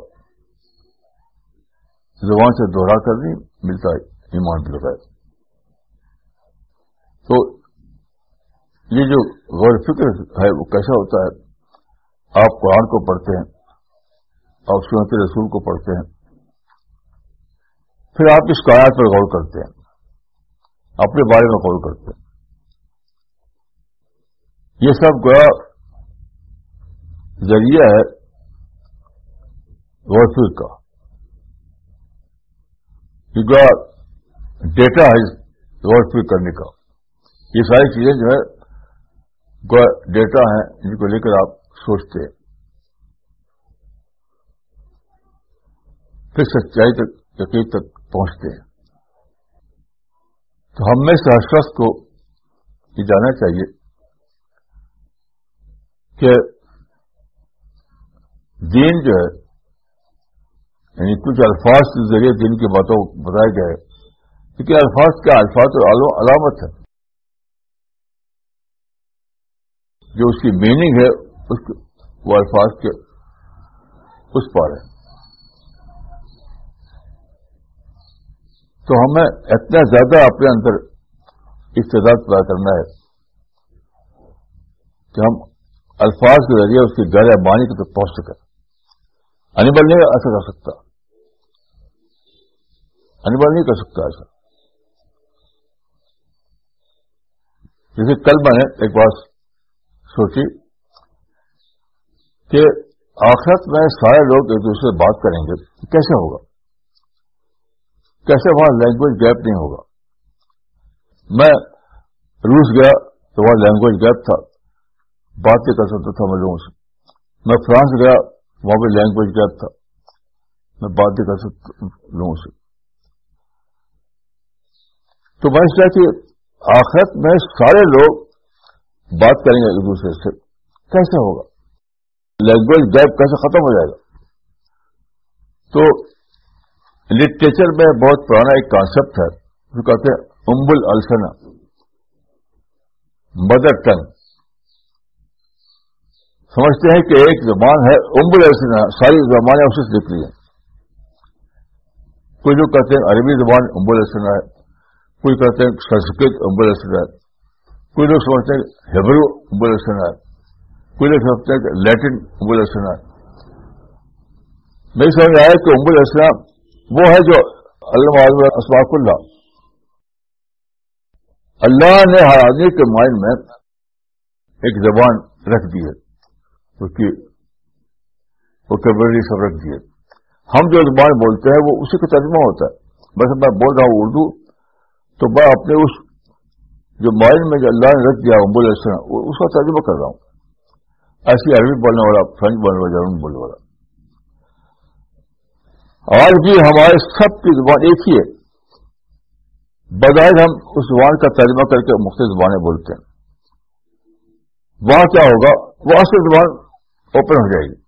زبان سے دوہرا کر نہیں، ملتا ہے ایمان بالغیب تو یہ جو غور فکر ہے، وہ کیسا ہوتا ہے؟ آپ قرآن کو پڑھتے ہیں، آپ سنت رسول کو پڑھتے ہیں، پھر آپ اس کائنات پر غور کرتے ہیں، اپنے بارے میں غور کرتے ہیں۔ یہ سب گویا ذریعہ ہے غور فکر کا۔ یہ گویا ڈیٹا ہے غور فکر کرنے کا۔ یہ ساری چیزیں جو ہے گویا ڈیٹا ہیں جن کو لے کر آپ سوچتے ہیں۔ پھر سچائی تک، یقین تک پہنچتے ہیں۔ تو ہم میں سے ہر شخص کو یہ جانا چاہیے کہ دین جو ہے یعنی کچھ الفاظ کے ذریعے دین کی باتوں بتایا گیا ہے، کیونکہ الفاظ کیا الفاظ اور علامت ہے جو اس کی میننگ ہے اس وہ الفاظ کے اس پر ہے تو ہمیں اتنا زیادہ اپنے اندر استعداد پیدا کرنا ہے کہ ہم الفاظ کے ذریعے اس کی گہرے بانی کی تک پہنچ سکیں۔ انیبل نہیں ایسا کر سکتا۔ انیبل نہیں کر سکتا ایسا۔ جیسے کل میں نے ایک بات سوچی۔ کہ آخرت میں سارے لوگ ایک دوسرے سے بات کریں گے، کیسے ہوگا؟ کیسے وہاں لینگویج گیپ نہیں ہوگا؟ میں روس گیا تو وہاں لینگویج گیپ تھا، بات نہیں کر سکتا تھا میں لوگوں سے۔ میں فرانس گیا، وہاں پہ لینگویج گیپ تھا، میں بات نہیں کر سکتا لوگوں سے۔ تو میں اس کہ آخرت میں سارے لوگ بات کریں گے ایک دوسرے سے، کیسے ہوگا؟ لینگویج گیپ کیسے ختم ہو جائے گا۔ تو لٹریچر میں بہت پرانا ایک کانسیپٹ ہے، جو کہتے ہیں امبل السنا مدر ٹنگ سمجھتے ہیں کہ ایک زبان ہے، امبل السنا ساری زبانیں اسے سے نکلی ہیں۔ کوئی لوگ کہتے ہیں عربی زبان امبل السنا ہے، کوئی کہتے ہیں سنسکرت امبل السنا ہے، کوئی لوگ سمجھتے ہیں ہیبرو امبل السنا ہے۔ کوئی لوگ سمجھتے ہیں کہ لیٹن امبل السنا ہے نہیں سمجھ آیا کہ امبل السنا وہ ہے جو اللہ اسماق اللہ اللہ نے ہر آدمی کے مائنڈ میں ایک زبان رکھ دی ہے۔ اس کی ووکیبلری سب رکھ دی ہے۔ ہم جو زبان بولتے ہیں وہ اسی کا ترجمہ ہوتا ہے۔ بس میں بول رہا ہوں اردو، تو میں اپنے اس جو مائنڈ میں جو اللہ نے رکھ دیا بولے اس کا ترجمہ کر رہا ہوں۔ ایسی عربی بولنے والا فرینچ بولنے والا، جرمن بولنے والا۔ آج بھی ہمارے سب کی زبان ایک ہی ہے۔ بظاہر ہم اس زبان کا ترجمہ کر کے مختلف زبانیں بولتے ہیں۔ وہاں کیا ہوگا؟ وہاں سے زبان اوپن ہو جائے گی۔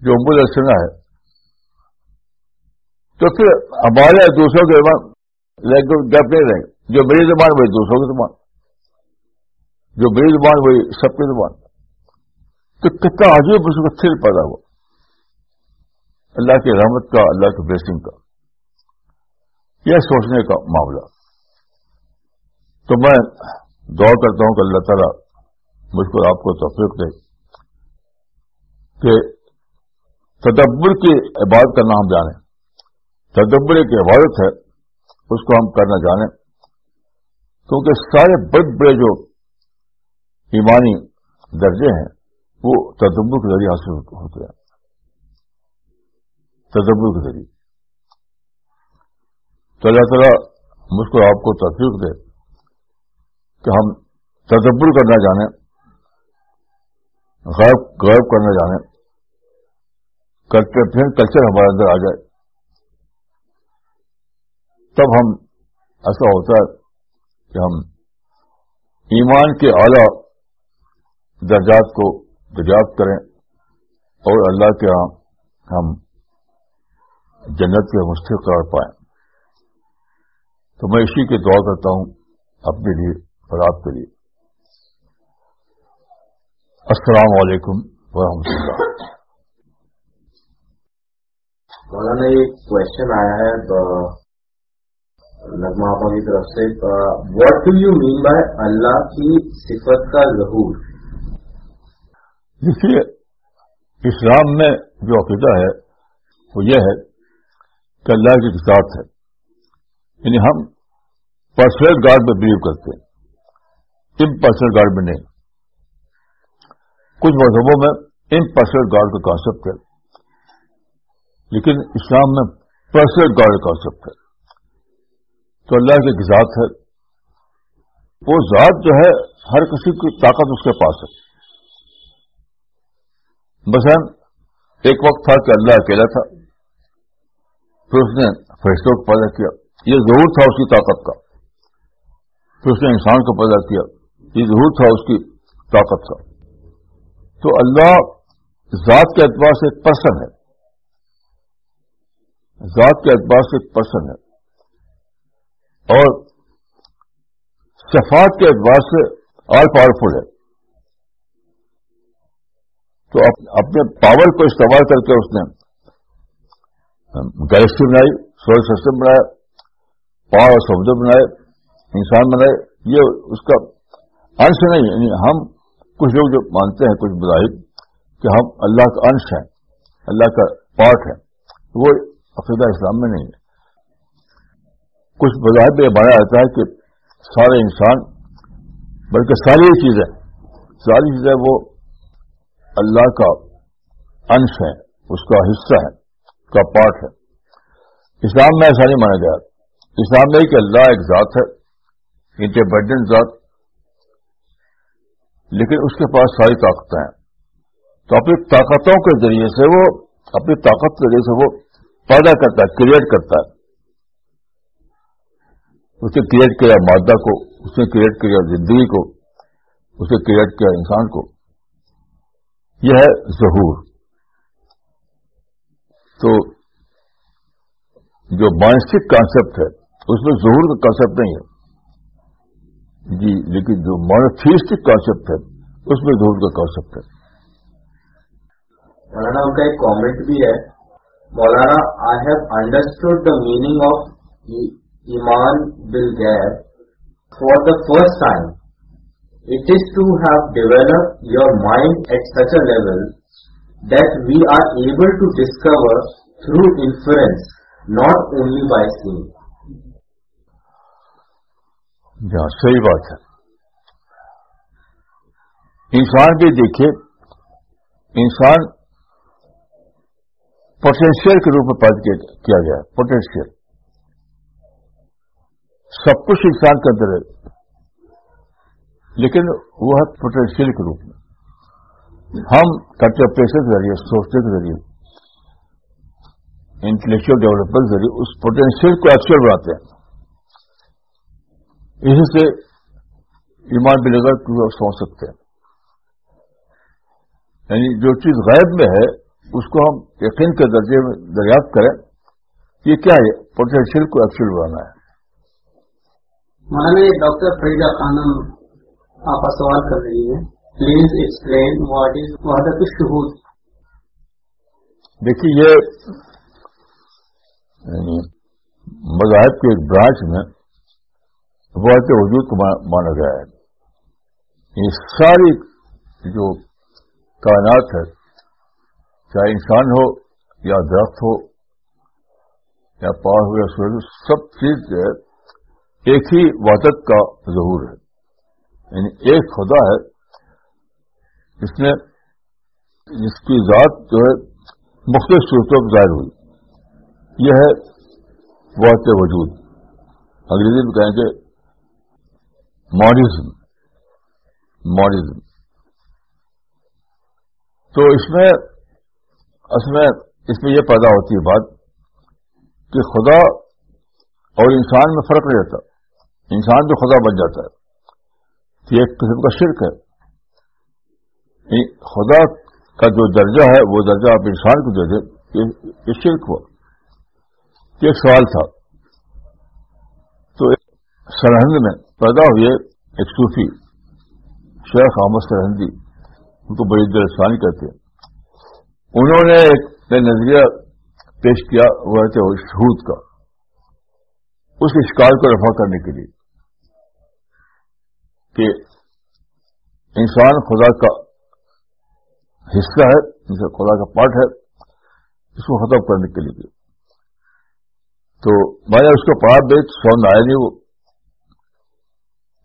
جو امبول السنا ہے۔ تو پھر ہمارے دوسروں کے زبان لینگویج گیپ نہیں رہیں جو میری زبان وہی دوسروں کی زبان۔ جو میری زبان وہی سب کی زبان تو کتنا عجیب اس کو تھر پیدا ہوا۔ اللہ کی رحمت کا، اللہ کی بلیسنگ کا۔ یہ سوچنے کا معاملہ۔ تو میں دعا کرتا ہوں کہ اللہ تعالیٰ مجھ کو آپ کو توفیق دے کہ تدبر کی عبادت کرنا ہم جانیں۔ تدبر ایک عبادت ہے، اس کو ہم کرنا جانیں۔ کیونکہ سارے بڑے بڑے جو ایمانی درجے ہیں، وہ تدبر کے ذریعے حاصل ہوتے ہیں۔ تدبر کے ذریعے۔ تو اللہ تعالیٰ مجھ کو آپ کو تفریح دے کہ ہم تدبر کرنا جانیں غائب غائب کرنا جانیں کرتے پھر کلچر ہمارے اندر آ جائے۔ تب ہم ایسا ہوتا ہے کہ ہم ایمان کے اعلی درجات کو دریافت کریں اور اللہ کے ہاں ہم جنت کے مستق قرار پائیں۔ تو میں اسی کی دعا کرتا ہوں اپنے لیے اور آپ کے لیے۔ السلام علیکم ورحمۃ اللہ۔ مولانا ایک کوشچن آیا ہے نغمہ کی طرف سے۔ What do you mean by Allah کی صفت کا ظہور؟ دیکھیے اسلام میں جو عقیدہ ہے وہ یہ ہے کہ اللہ کی کتاب ہے۔ یعنی ہم پرسنل گارڈ میں بلیو کرتے ہیں۔ ان پرسنل گارڈ میں نہیں۔ کچھ مذہبوں میں ان پرسنل گارڈ کا کانسیپٹ ہے۔ لیکن اسلام میں پرسنل گارڈ کا کانسیپٹ ہے۔ تو اللہ کی ذات ہے۔ وہ ذات جو ہے ہر کسی کی طاقت اس کے پاس ہے۔ مثلا ہاں، ایک وقت تھا کہ اللہ اکیلا تھا۔ پھر اس نے فرشتوں کو پیدا کیا۔ یہ ضرور تھا اس کی طاقت کا۔ پھر اس نے انسان کو پیدا کیا۔ یہ ضرور تھا اس کی طاقت کا۔ تو اللہ ذات کے اعتبار سے ایک پرسن ہے۔ ذات کے اعتبار سے ایک پرسن ہے۔ اور صفات کے اعتبار سے آل پاورفل ہے۔ تو اپنے پاور کو استعمال کر کے اس نے. گیلیکسی بنائی سولر سسٹم بنایا پہاڑ اور سمندر بنائے انسان بنائے یہ اس کا انش نہیں یعنی ہم کچھ لوگ جو مانتے ہیں، کچھ مذاہب، کہ ہم اللہ کا انش ہیں، اللہ کا پارٹ ہے وہ عقیدہ اسلام میں نہیں ہے. کچھ مذاہب میں یہ بنایا جاتا ہے کہ سارے انسان، بلکہ ساری چیزیں ساری چیزیں وہ اللہ کا انش ہے، اس کا حصہ ہے، اس کا پارٹ ہے۔ اسلام میں ایسا نہیں مانا گیا۔ اسلام میں کہ اللہ ایک ذات ہے انڈیپینڈنٹ ذات، لیکن اس کے پاس ساری طاقتیں ہیں۔ تو اپنی طاقتوں کے ذریعے سے وہ، اپنی طاقت کے ذریعے سے وہ پیدا کرتا ہے کریٹ کرتا ہے۔ اس نے کریٹ کیا مادہ کو، اس نے کریٹ کیا زندگی کو، اس نے کریٹ کیا انسان کو۔ یہ ہے ظہور۔ تو جو مانسک کانسیپٹ ہے، اس میں ظہور کا کانسیپٹ نہیں ہے۔ جی لیکن جو مانوتھسٹک کانسیپٹ ہے، اس میں ظہور کا کانسیپٹ ہے۔ مولانا، ان کا ایک کامنٹ بھی ہے۔ مولانا I have understood the meaning of ایمان بل گیر for the first time it is to have develop your mind at such a level that we are able to discover through influence not only by seeing جہاں صحیح بات ہے۔ انسان بھی دیکھے، انسان پوٹینشیل کے روپ میں پیدا کیا گیا پوٹینشیل سب کچھ انسان کے اندر ہے۔ لیکن وہ ہے پوٹینشیل کے روپ میں۔ ہم کنٹمپریشن کے ذریعے، سوچنے کے ذریعے انٹلیکچل ڈیولپمنٹ کے ذریعے اس پوٹینشیل کو ایکچوئل بناتے ہیں۔ اسی سے ایمان بھی لگا سوچ سکتے ہیں۔ یعنی جو چیز غائب میں ہے، اس کو ہم یقین کے درجے میں دریافت کریں یہ کیا ہے؟ پوٹینشیل کو ایکچوئل بنانا ہے۔ مولانا ڈاکٹر فریدہ خانم آپ سوال کر رہی ہے پلیز ایکسپلین واٹ از وحدت شہود دیکھیے، یہ یعنی مذاہب کے ایک برانچ میں وحدت وجود کو مانا گیا ہے۔ یہ ساری جو کائنات ہے، چاہے انسان ہو یا درخت ہو یا پہاڑ ہو یا سورج سب چیز جو ہے، ایک ہی وادت کا ظہور ہے۔ یعنی ایک خدا ہے، جس نے، جس کی ذات جو ہے مختلف صورتوں میں ظاہر ہوئی۔ یہ ہے واحد وجود۔ انگریزی میں کہیں گے ماڈرزم ماڈرزم۔ تو اس میں اصل میں، اس میں یہ پیدا ہوتی ہے بات کہ خدا اور انسان میں فرق نہیں رہتا۔ انسان جو خدا بن جاتا ہے۔ یہ ایک قسم کا شرک ہے۔ یعنی خدا کا جو درجہ ہے، وہ درجہ آپ انسان کو دے دیں یہ شرک ہوا۔ یہ ایک سوال تھا۔ تو سرہند میں پیدا ہوئے ایک صوفی، شیخ احمد سرہندی۔ ان کو بڑی درستانی کہتے ہیں۔ انہوں نے ایک نظریہ پیش کیا، وہ تھے شہود کا۔ اس اشکال کو رفع کرنے کے لیے۔ کہ انسان خدا کا حصہ ہے خدا کا پارٹ ہے، اس کو ختم کرنے کے لیے۔ تو میں نے اس کو پڑھا بے سوند آیا نہیں وہ۔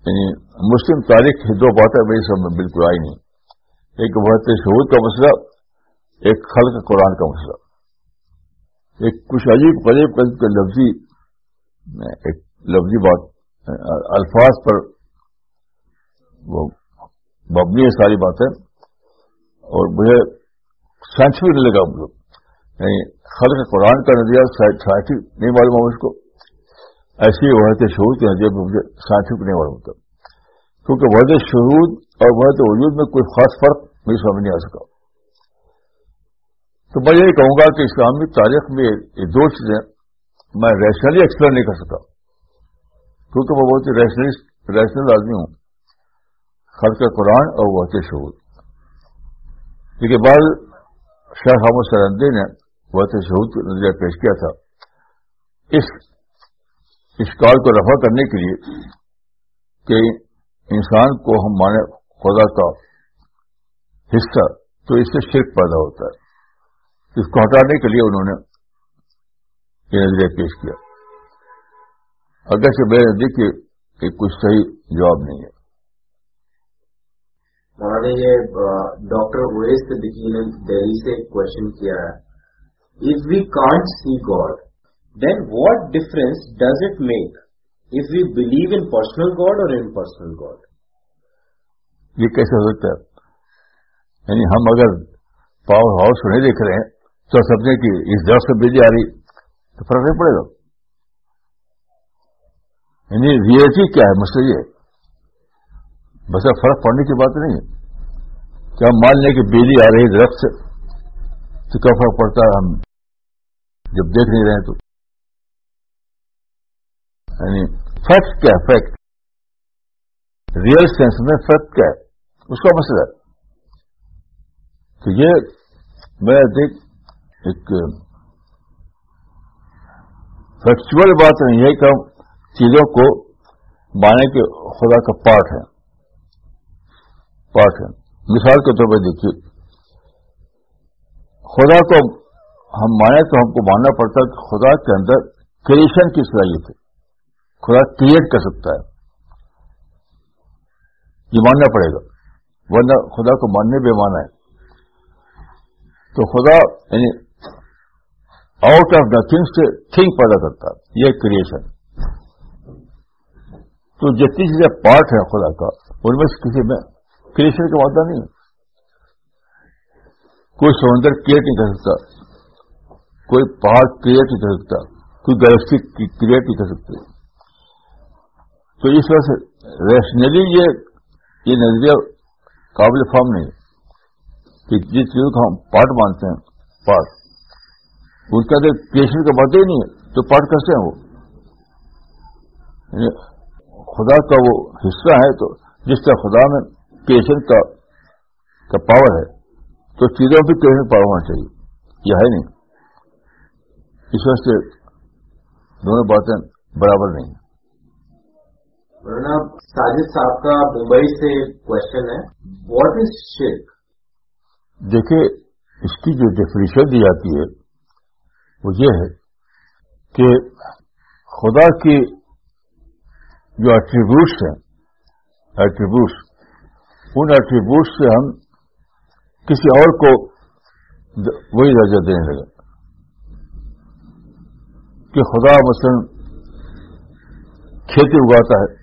یعنی مسلم تاریخ کی دو باتیں میری سب میں بالکل آئی نہیں۔ ایک بہت شہود کا مسئلہ، ایک خلق قرآن کا مسئلہ۔ ایک کچھ عجیب قریب قریب کے لفظی ایک لفظی بات، الفاظ پر مبنی ہے ساری باتیں اور مجھے سائنٹیفک نہیں لگا مجھے یعنی خلق قرآن کا نظریہ سائنٹیفک نہیں معلوم ہو اس کو۔ ایسی وحد شہود کے نظریے میں مجھے سائنٹیفک نہیں معلوم ہوتا۔ کیونکہ وحد شہود اور وحد وجود میں کوئی خاص فرق مجھے سمجھ نہیں آ سکا۔ تو میں یہی کہوں گا کہ اسلامی تاریخ میں یہ دو چیزیں میں ریشنلی ایکسپلین نہیں کر سکا۔ کیونکہ میں بہت ہی ریشنل آدمی ہوں۔ خرچ قرآن اور بہت شعور۔ دیکھیے بعد شیخ احمد سرندی نے بہت شعور کا نظریہ پیش کیا تھا۔ اس اشکال کو رفع کرنے کے لیے کہ انسان کو ہم مانے خدا کا حصہ، تو اس سے شرک پیدا ہوتا ہے۔ اس کو ہٹانے کے لیے انہوں نے یہ نظریہ پیش کیا۔ اگر سے بے نزدیک کہ کچھ صحیح جواب نہیں ہے۔ مولانا یہ ڈاکٹر اویس صدیقی نے دہلی سے ایک کوشچن کیا ہے۔ If we can't see god then what difference does it make if we believe in personal god اور ان پرسنل گاڈ یہ کیسے ہو سکتا ہے؟ یعنی ہم اگر پاور ہاؤس نہیں دیکھ رہے ہیں، تو سمجھے کہ اس درخت سے بجلی آ رہی، تو فرق نہیں پڑے گا۔ یعنی ریئلٹی کیا ہے؟ مسئلہ یہ بس فرق پڑنے کی بات نہیں ہے۔ کیا مان لیں کہ بجلی آ رہی درخت سے؟ تو کیا فرق پڑتا ہے ہم جب دیکھ نہیں رہے تو؟ یعنی فیکٹ کیا ہے؟ فیکٹ ریئل سینس میں فیکٹ کیا ہے؟ اس کا مسئلہ ہے۔ تو یہ میں دیکھ، ایک فیکچوئل بات نہیں ہے کہ ہم چیزوں کو مانے کے خدا کا پارٹ ہے پارٹ ہے۔ مثال کے طور پر دیکھیے، خدا کو ہم مانے تو ہم کو ماننا پڑتا ہے کہ خدا کے اندر کریشن کی صلاحیت ہے۔ خدا کریٹ کر سکتا ہے۔ یہ ماننا پڑے گا۔ ورنہ خدا کو ماننے بے مانا ہے۔ تو خدا یعنی آؤٹ آف نتھنگ سے تھنگ پیدا کرتا ہے۔ یہ کریشن تو جتنی چیزیں پارٹ ہے خدا کا، ان میں سے کسی میں کریشن کا وعدہ نہیں کوئی سمندر کریٹ نہیں کر سکتا۔ کوئی پہاڑ کریٹ نہیں کر سکتا۔ کوئی گلیکسی کریٹ نہیں کر سکتے۔ تو اس وجہ سے ریشنلی یہ یہ نظریہ قابل فارم نہیں کہ جس چیزوں کو ہم پارٹ مانتے ہیں پارٹ ان کا اندر کریشن کا وعدہ ہی نہیں ہے، تو پارٹ کیسے ہیں وہ؟ یعنی خدا کا وہ حصہ ہے تو جس طرح خدا میں کریشن کا کا پاور ہے تو چیزوں بھی کریشن پاور ہونا چاہیے۔ یہ ہے نہیں۔ اس وجہ سے دونوں باتیں برابر نہیں ساجد صاحب کا ممبئی سے کوشچن ہے واٹ از شرک دیکھیے اس کی جو ڈیفینیشن دی جاتی ہے وہ یہ ہے کہ خدا کی جو ایٹریبیوٹس ہیں ایٹریبیوٹس ان ایٹریبیوٹ سے ہم کسی اور کو وہی درجہ دینے لگے۔ کہ خدا مثلا کھیتی اگاتا ہے،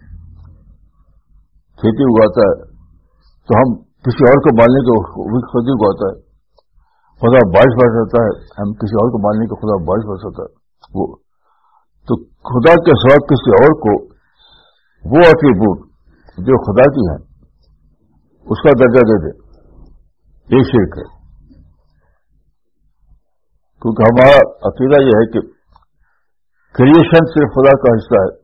کھیتی اگاتا ہے، تو ہم کسی اور کو مالنے کو خود ہی اگاتا ہے۔ خدا بارش برساتا ہے، ہم کسی اور کو مالنے کو خدا بارش برساتا ہے۔ وہ تو خدا کے سوا کسی اور کو وہ ایٹریبیوٹ جو خدا کی ہیں اس کا درجہ دے دے۔ یہ شرک ہے۔ کیونکہ ہمارا عقیدہ یہ ہے کہ کریشن صرف خدا کا حصہ ہے۔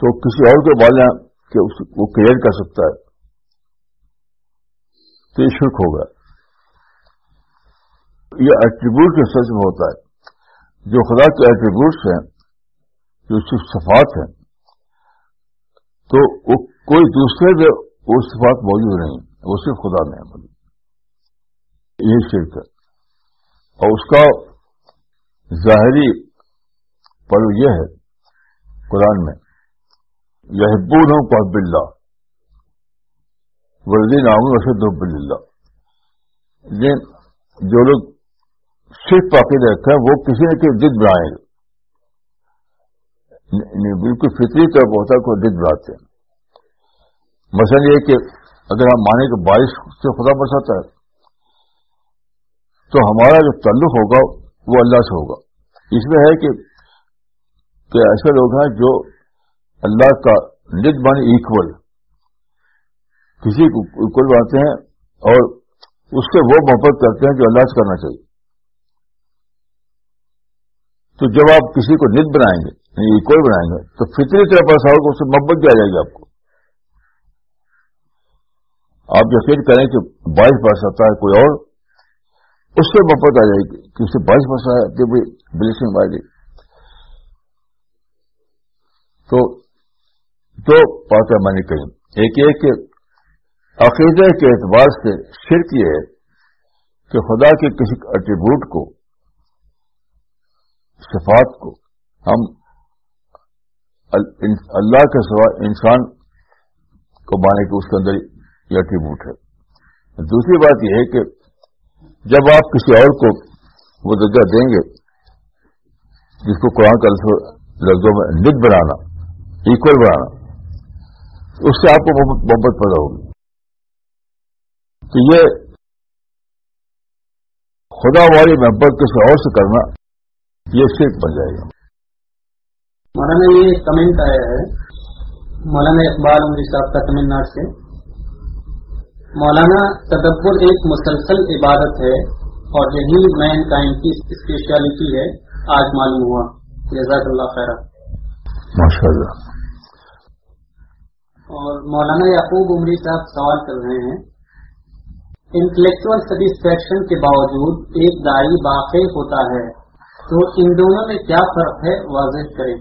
تو کسی اور کو بالنا کہ وہ کریٹ کر سکتا ہے۔ تو یہ شرک ہوگا۔ یہ ایٹریبیوٹ کے سچ میں ہوتا ہے۔ جو خدا کے ایٹریبیوٹس ہیں، جو صرف صفات ہیں، تو وہ کوئی دوسرے میں وہ صفات موجود نہیں وہ صرف خدا میں ہے یہ شرک ہے۔ اور اس کا ظاہری پل یہ ہے قرآن میں یہ بول ہوں قحب اللہ وردی نام وسد حب اللہ لیکن جو لوگ صرف پاکد رکھتے ہیں، وہ کسی نہ کسی دد بنائیں گے بالکل فطری طور پر ہوتا ہے کوئی دد بناتے ہیں۔ مسئلہ یہ کہ اگر ہم مانیں کہ بارش سے خدا برساتا ہے، تو ہمارا جو تعلق ہوگا وہ اللہ سے ہوگا۔ اس میں ہے کہ کہ ایسے لوگ ہیں جو اللہ کا نت بن ایکول کسی کو اکول بناتے ہیں اور اس سے وہ محبت کرتے ہیں جو اللہ سے کرنا چاہیے۔ تو جب آپ کسی کو نت بنائیں گے یعنی ایکول بنائیں گے، تو فطری طرح پر ہوگا اس سے محبت بھی آ جائے گی آپ کو۔ آپ یقین کریں کہ بائیس برس آتا ہے کوئی اور، اس سے مفت آ جائے گی کہ اسے بائیس برس آیا کہ بھائی بلیسنگ بائے تو دو باتیں میں نے کہی۔ ایک یہ کہ عقیدے کے اعتبار سے شرک یہ ہے کہ خدا کے کسی ایٹریبیوٹ کو، صفات کو ہم اللہ کے سوا انسان کو مانے کہ اس کے اندر یہ ایٹریبیوٹ ہے۔ دوسری بات یہ ہے کہ جب آپ کسی اور کو وہ درجہ دیں گے، جس کو قرآن کا لفظوں میں نت بنانا ایکول بنانا، اس سے آپ کو محبت پیدا ہوگی۔ تو یہ خدا والی محبت کسی اور سے کرنا، یہ صرف بن جائے گا۔ مولانا، یہ کمنٹ آیا ہے۔ مولانا اقبال عمری صاحب کا تمل ناڈ سے۔ مولانا تدبر ایک مسلسل عبادت ہے اور یہی مین کائن کی اسپیشلٹی ہے آج معلوم ہوا۔ جزاک اللہ خیر اور مولانا یعقوب عمری صاحب سوال کر رہے ہیں۔ انٹلیکچل سیٹسفیکشن کے باوجود ایک دائی باقی ہوتا ہے تو ان دونوں میں کیا فرق ہے؟ واضح کریں۔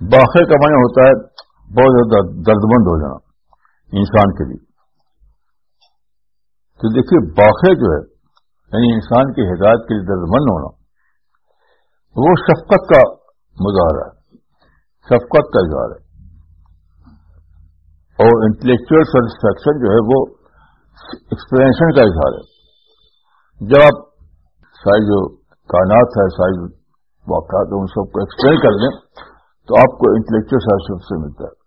باقی کا معنی ہوتا ہے بہت زیادہ درد مند ہو جانا انسان کے لیے۔ تو دیکھیے باقی جو ہے یعنی انسان کی ہدایت کے لیے درد مند ہونا، وہ شفقت کا مظاہرہ ہے۔ شفقت کا اظہار ہے۔ اور انٹلیکچل سیٹسفیکشن جو ہے، وہ ایکسپلینشن کا اظہار ہے۔ جب آپ ساری جو کائنات ہے ساری واقعات ان سب کو ایکسپلین کر دیں، تو آپ کو انٹلیکچل سیٹسفیکشن ملتا ہے۔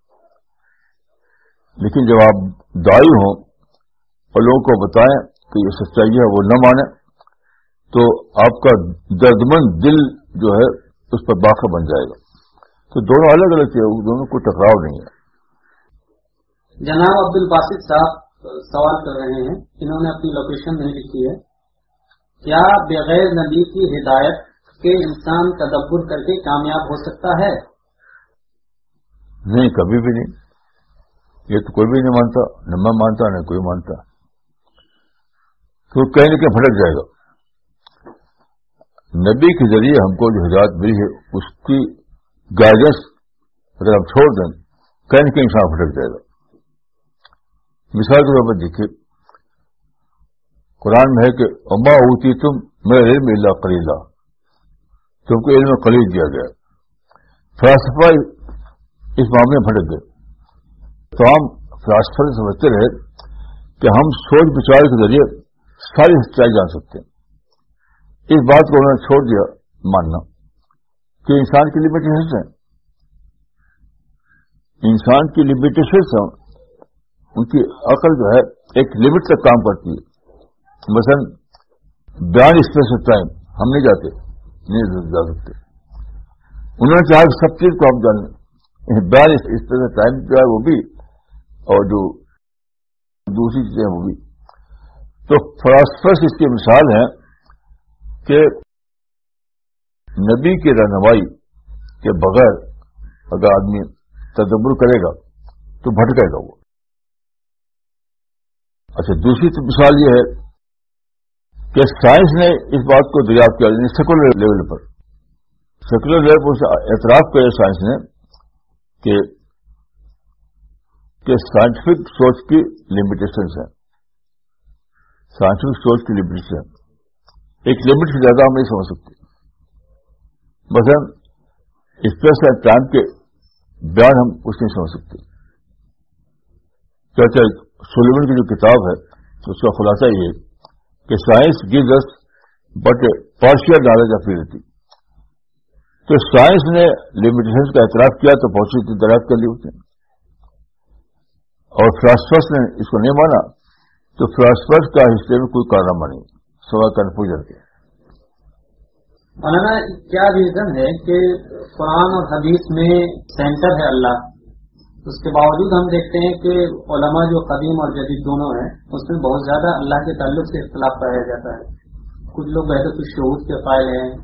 لیکن جب آپ دائی ہوں اور لوگوں کو بتائیں کہ یہ سچائی ہے وہ نہ مانیں تو آپ کا دردمند دل جو ہے اس پر باقی بن جائے گا۔ تو دونوں الگ الگ چیز دونوں کو ٹکراؤ نہیں ہے۔ جناب عبد الباسط صاحب سوال کر رہے ہیں انہوں نے اپنی لوکیشن نہیں لکھی ہے۔ کیا بغیر نبی کی ہدایت کے انسان تدبر کر کے کامیاب ہو سکتا ہے؟ نہیں کبھی بھی نہیں۔ یہ تو کوئی بھی نہیں مانتا نہ میں مانتا نہ کوئی مانتا۔ تو کہیں کہ پھٹک جائے گا۔ نبی کے ذریعے ہم کو جو ہدایت ملی ہے، اس کی گائیڈنس اگر ہم چھوڑ دیں، کہیں کہ انسان پھٹک جائے گا۔ مثال کے طور پر دیکھیے، قرآن میں ہے کہ اما اوتی تم میں علم اللہ کلیلہ تم کو علم قلیل دیا گیا۔ فلاسفہ اس معاملے میں پھٹک گئے۔ تمام فلاسفر سمجھتے رہے کہ ہم سوچ بچار کے ذریعے ساری سچائی جان سکتے ہیں۔ اس بات کو انہوں نے چھوڑ دیا ماننا کہ انسان کی لمیٹیشن ہیں۔ انسان کی لمیٹیشن ہیں۔ ان کی عقل جو ہے ایک لمٹ تک کام کرتی ہے۔ مثلا بیان اسپیس ٹائم ہم نہیں جاتے، نہیں جا سکتے۔ انہوں نے چاہا سب چیز کو ہم جانیں یعنی بیان اسپیس ٹائم جو ہے وہ بھی اور جو دوسری چیزیں وہ بھی۔ تو فلاسفرس اس کی مثال ہے کہ نبی کی رہنمائی کے بغیر اگر آدمی تدبر کرے گا تو بھٹکے گا وہ۔ اچھا دوسری مثال یہ ہے کہ سائنس نے اس بات کو دریافت کیا یعنی سیکولر لیول پر۔ سیکولر لیول پر اعتراف کیا سائنس نے کہ سائنٹیفک سوچ کی لمیٹیشنس ہیں۔ سائنٹفک سوچ کی لمٹ سے۔ ایک لمٹ سے زیادہ ہم نہیں سمجھ سکتے۔ مثلا اسپیس اینڈ ٹائم کے بیان ہم کچھ نہیں سمجھ سکتے۔ کیا اچھا، سولمن کی جو کتاب ہے اس کا خلاصہ یہ ہے کہ science gives us but partial knowledge of reality تو سائنس نے لمیٹیشن کا اعتراف کیا تو بہت سی دریافت کر لی اس نے اور فلاسفرس نے اس کو نہیں مانا۔ تو فلاسفر کا حصے میں کوئی کارنامہ نہیں سوا کنفیوژن کے۔ مولانا کیا ریزن ہے کہ قرآن اور حدیث میں سینٹر ہے اللہ؟ اس کے باوجود ہم دیکھتے ہیں کہ علماء جو قدیم اور جدید دونوں ہیں اس میں بہت زیادہ اللہ کے تعلق سے اختلاف پایا جاتا ہے۔ کچھ لوگ بہتر کچھ شعور کے قائل ہیں۔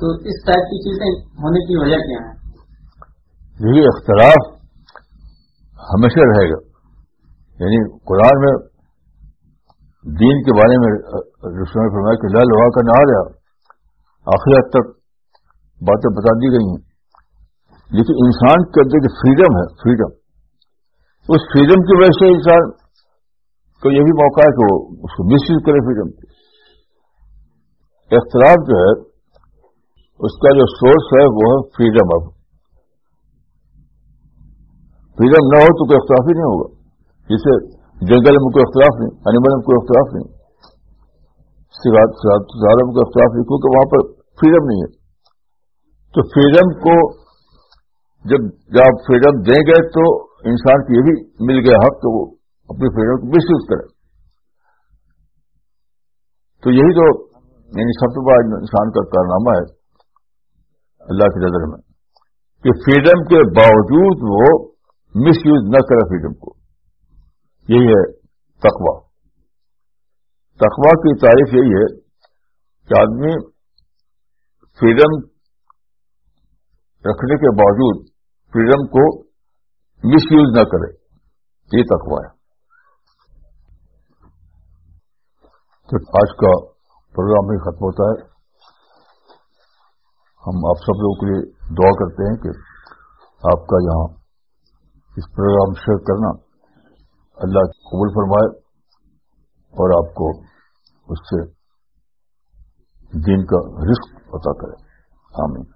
تو اس ٹائپ کی چیزیں ہونے کی وجہ کیا ہے یہ اختلاف ہمیشہ رہے گا۔ یعنی قرآن میں دین کے بارے میں رسوم فرمایا کہ لال ہوا کا نہ آ رہا آخر حد تک باتیں بتا دی گئی ہیں۔ لیکن انسان کے اندر جو فریڈم ہے فریڈم اس فریڈم کی وجہ سے انسان کو یہ بھی موقع ہے کہ وہ اس کو مس یوز کرے فریڈم کو اختلاف جو ہے، اس کا جو سورس ہے، وہ ہے فریڈم اب فریڈم نہ ہو تو کوئی اختلاف ہی نہیں ہوگا۔ جسے جنگل میں کوئی اختلاف نہیں انیمل میں کوئی اختلاف نہیں۔ زیادہ میں کوئی اختلاف نہیں، کیونکہ وہاں پر فریڈم نہیں ہے۔ تو فریڈم کو جب جب فریڈم دیں گے تو انسان کو یہ بھی مل گیا حق کہ وہ اپنی فریڈم کو مس یوز کرے۔ تو یہی تو یعنی سب سے بڑا انسان کا کارنامہ ہے۔ اللہ کی نظر میں۔ کہ فریڈم کے باوجود وہ مس یوز نہ کرے فریڈم کو۔ یہی ہے تقوا تقوا کی تعریف یہی ہے کہ آدمی فریڈم رکھنے کے باوجود فریڈم کو مس یوز نہ کرے۔ یہ تقوا ہے۔ تو آج کا پروگرام ہی ختم ہوتا ہے۔ ہم آپ سب لوگوں کے لیے دعا کرتے ہیں کہ آپ کا یہاں اس پروگرام شیئر کرنا اللہ قبول فرمائے اور آپ کو اس سے دین کا رزق پتا کرے۔ آمین۔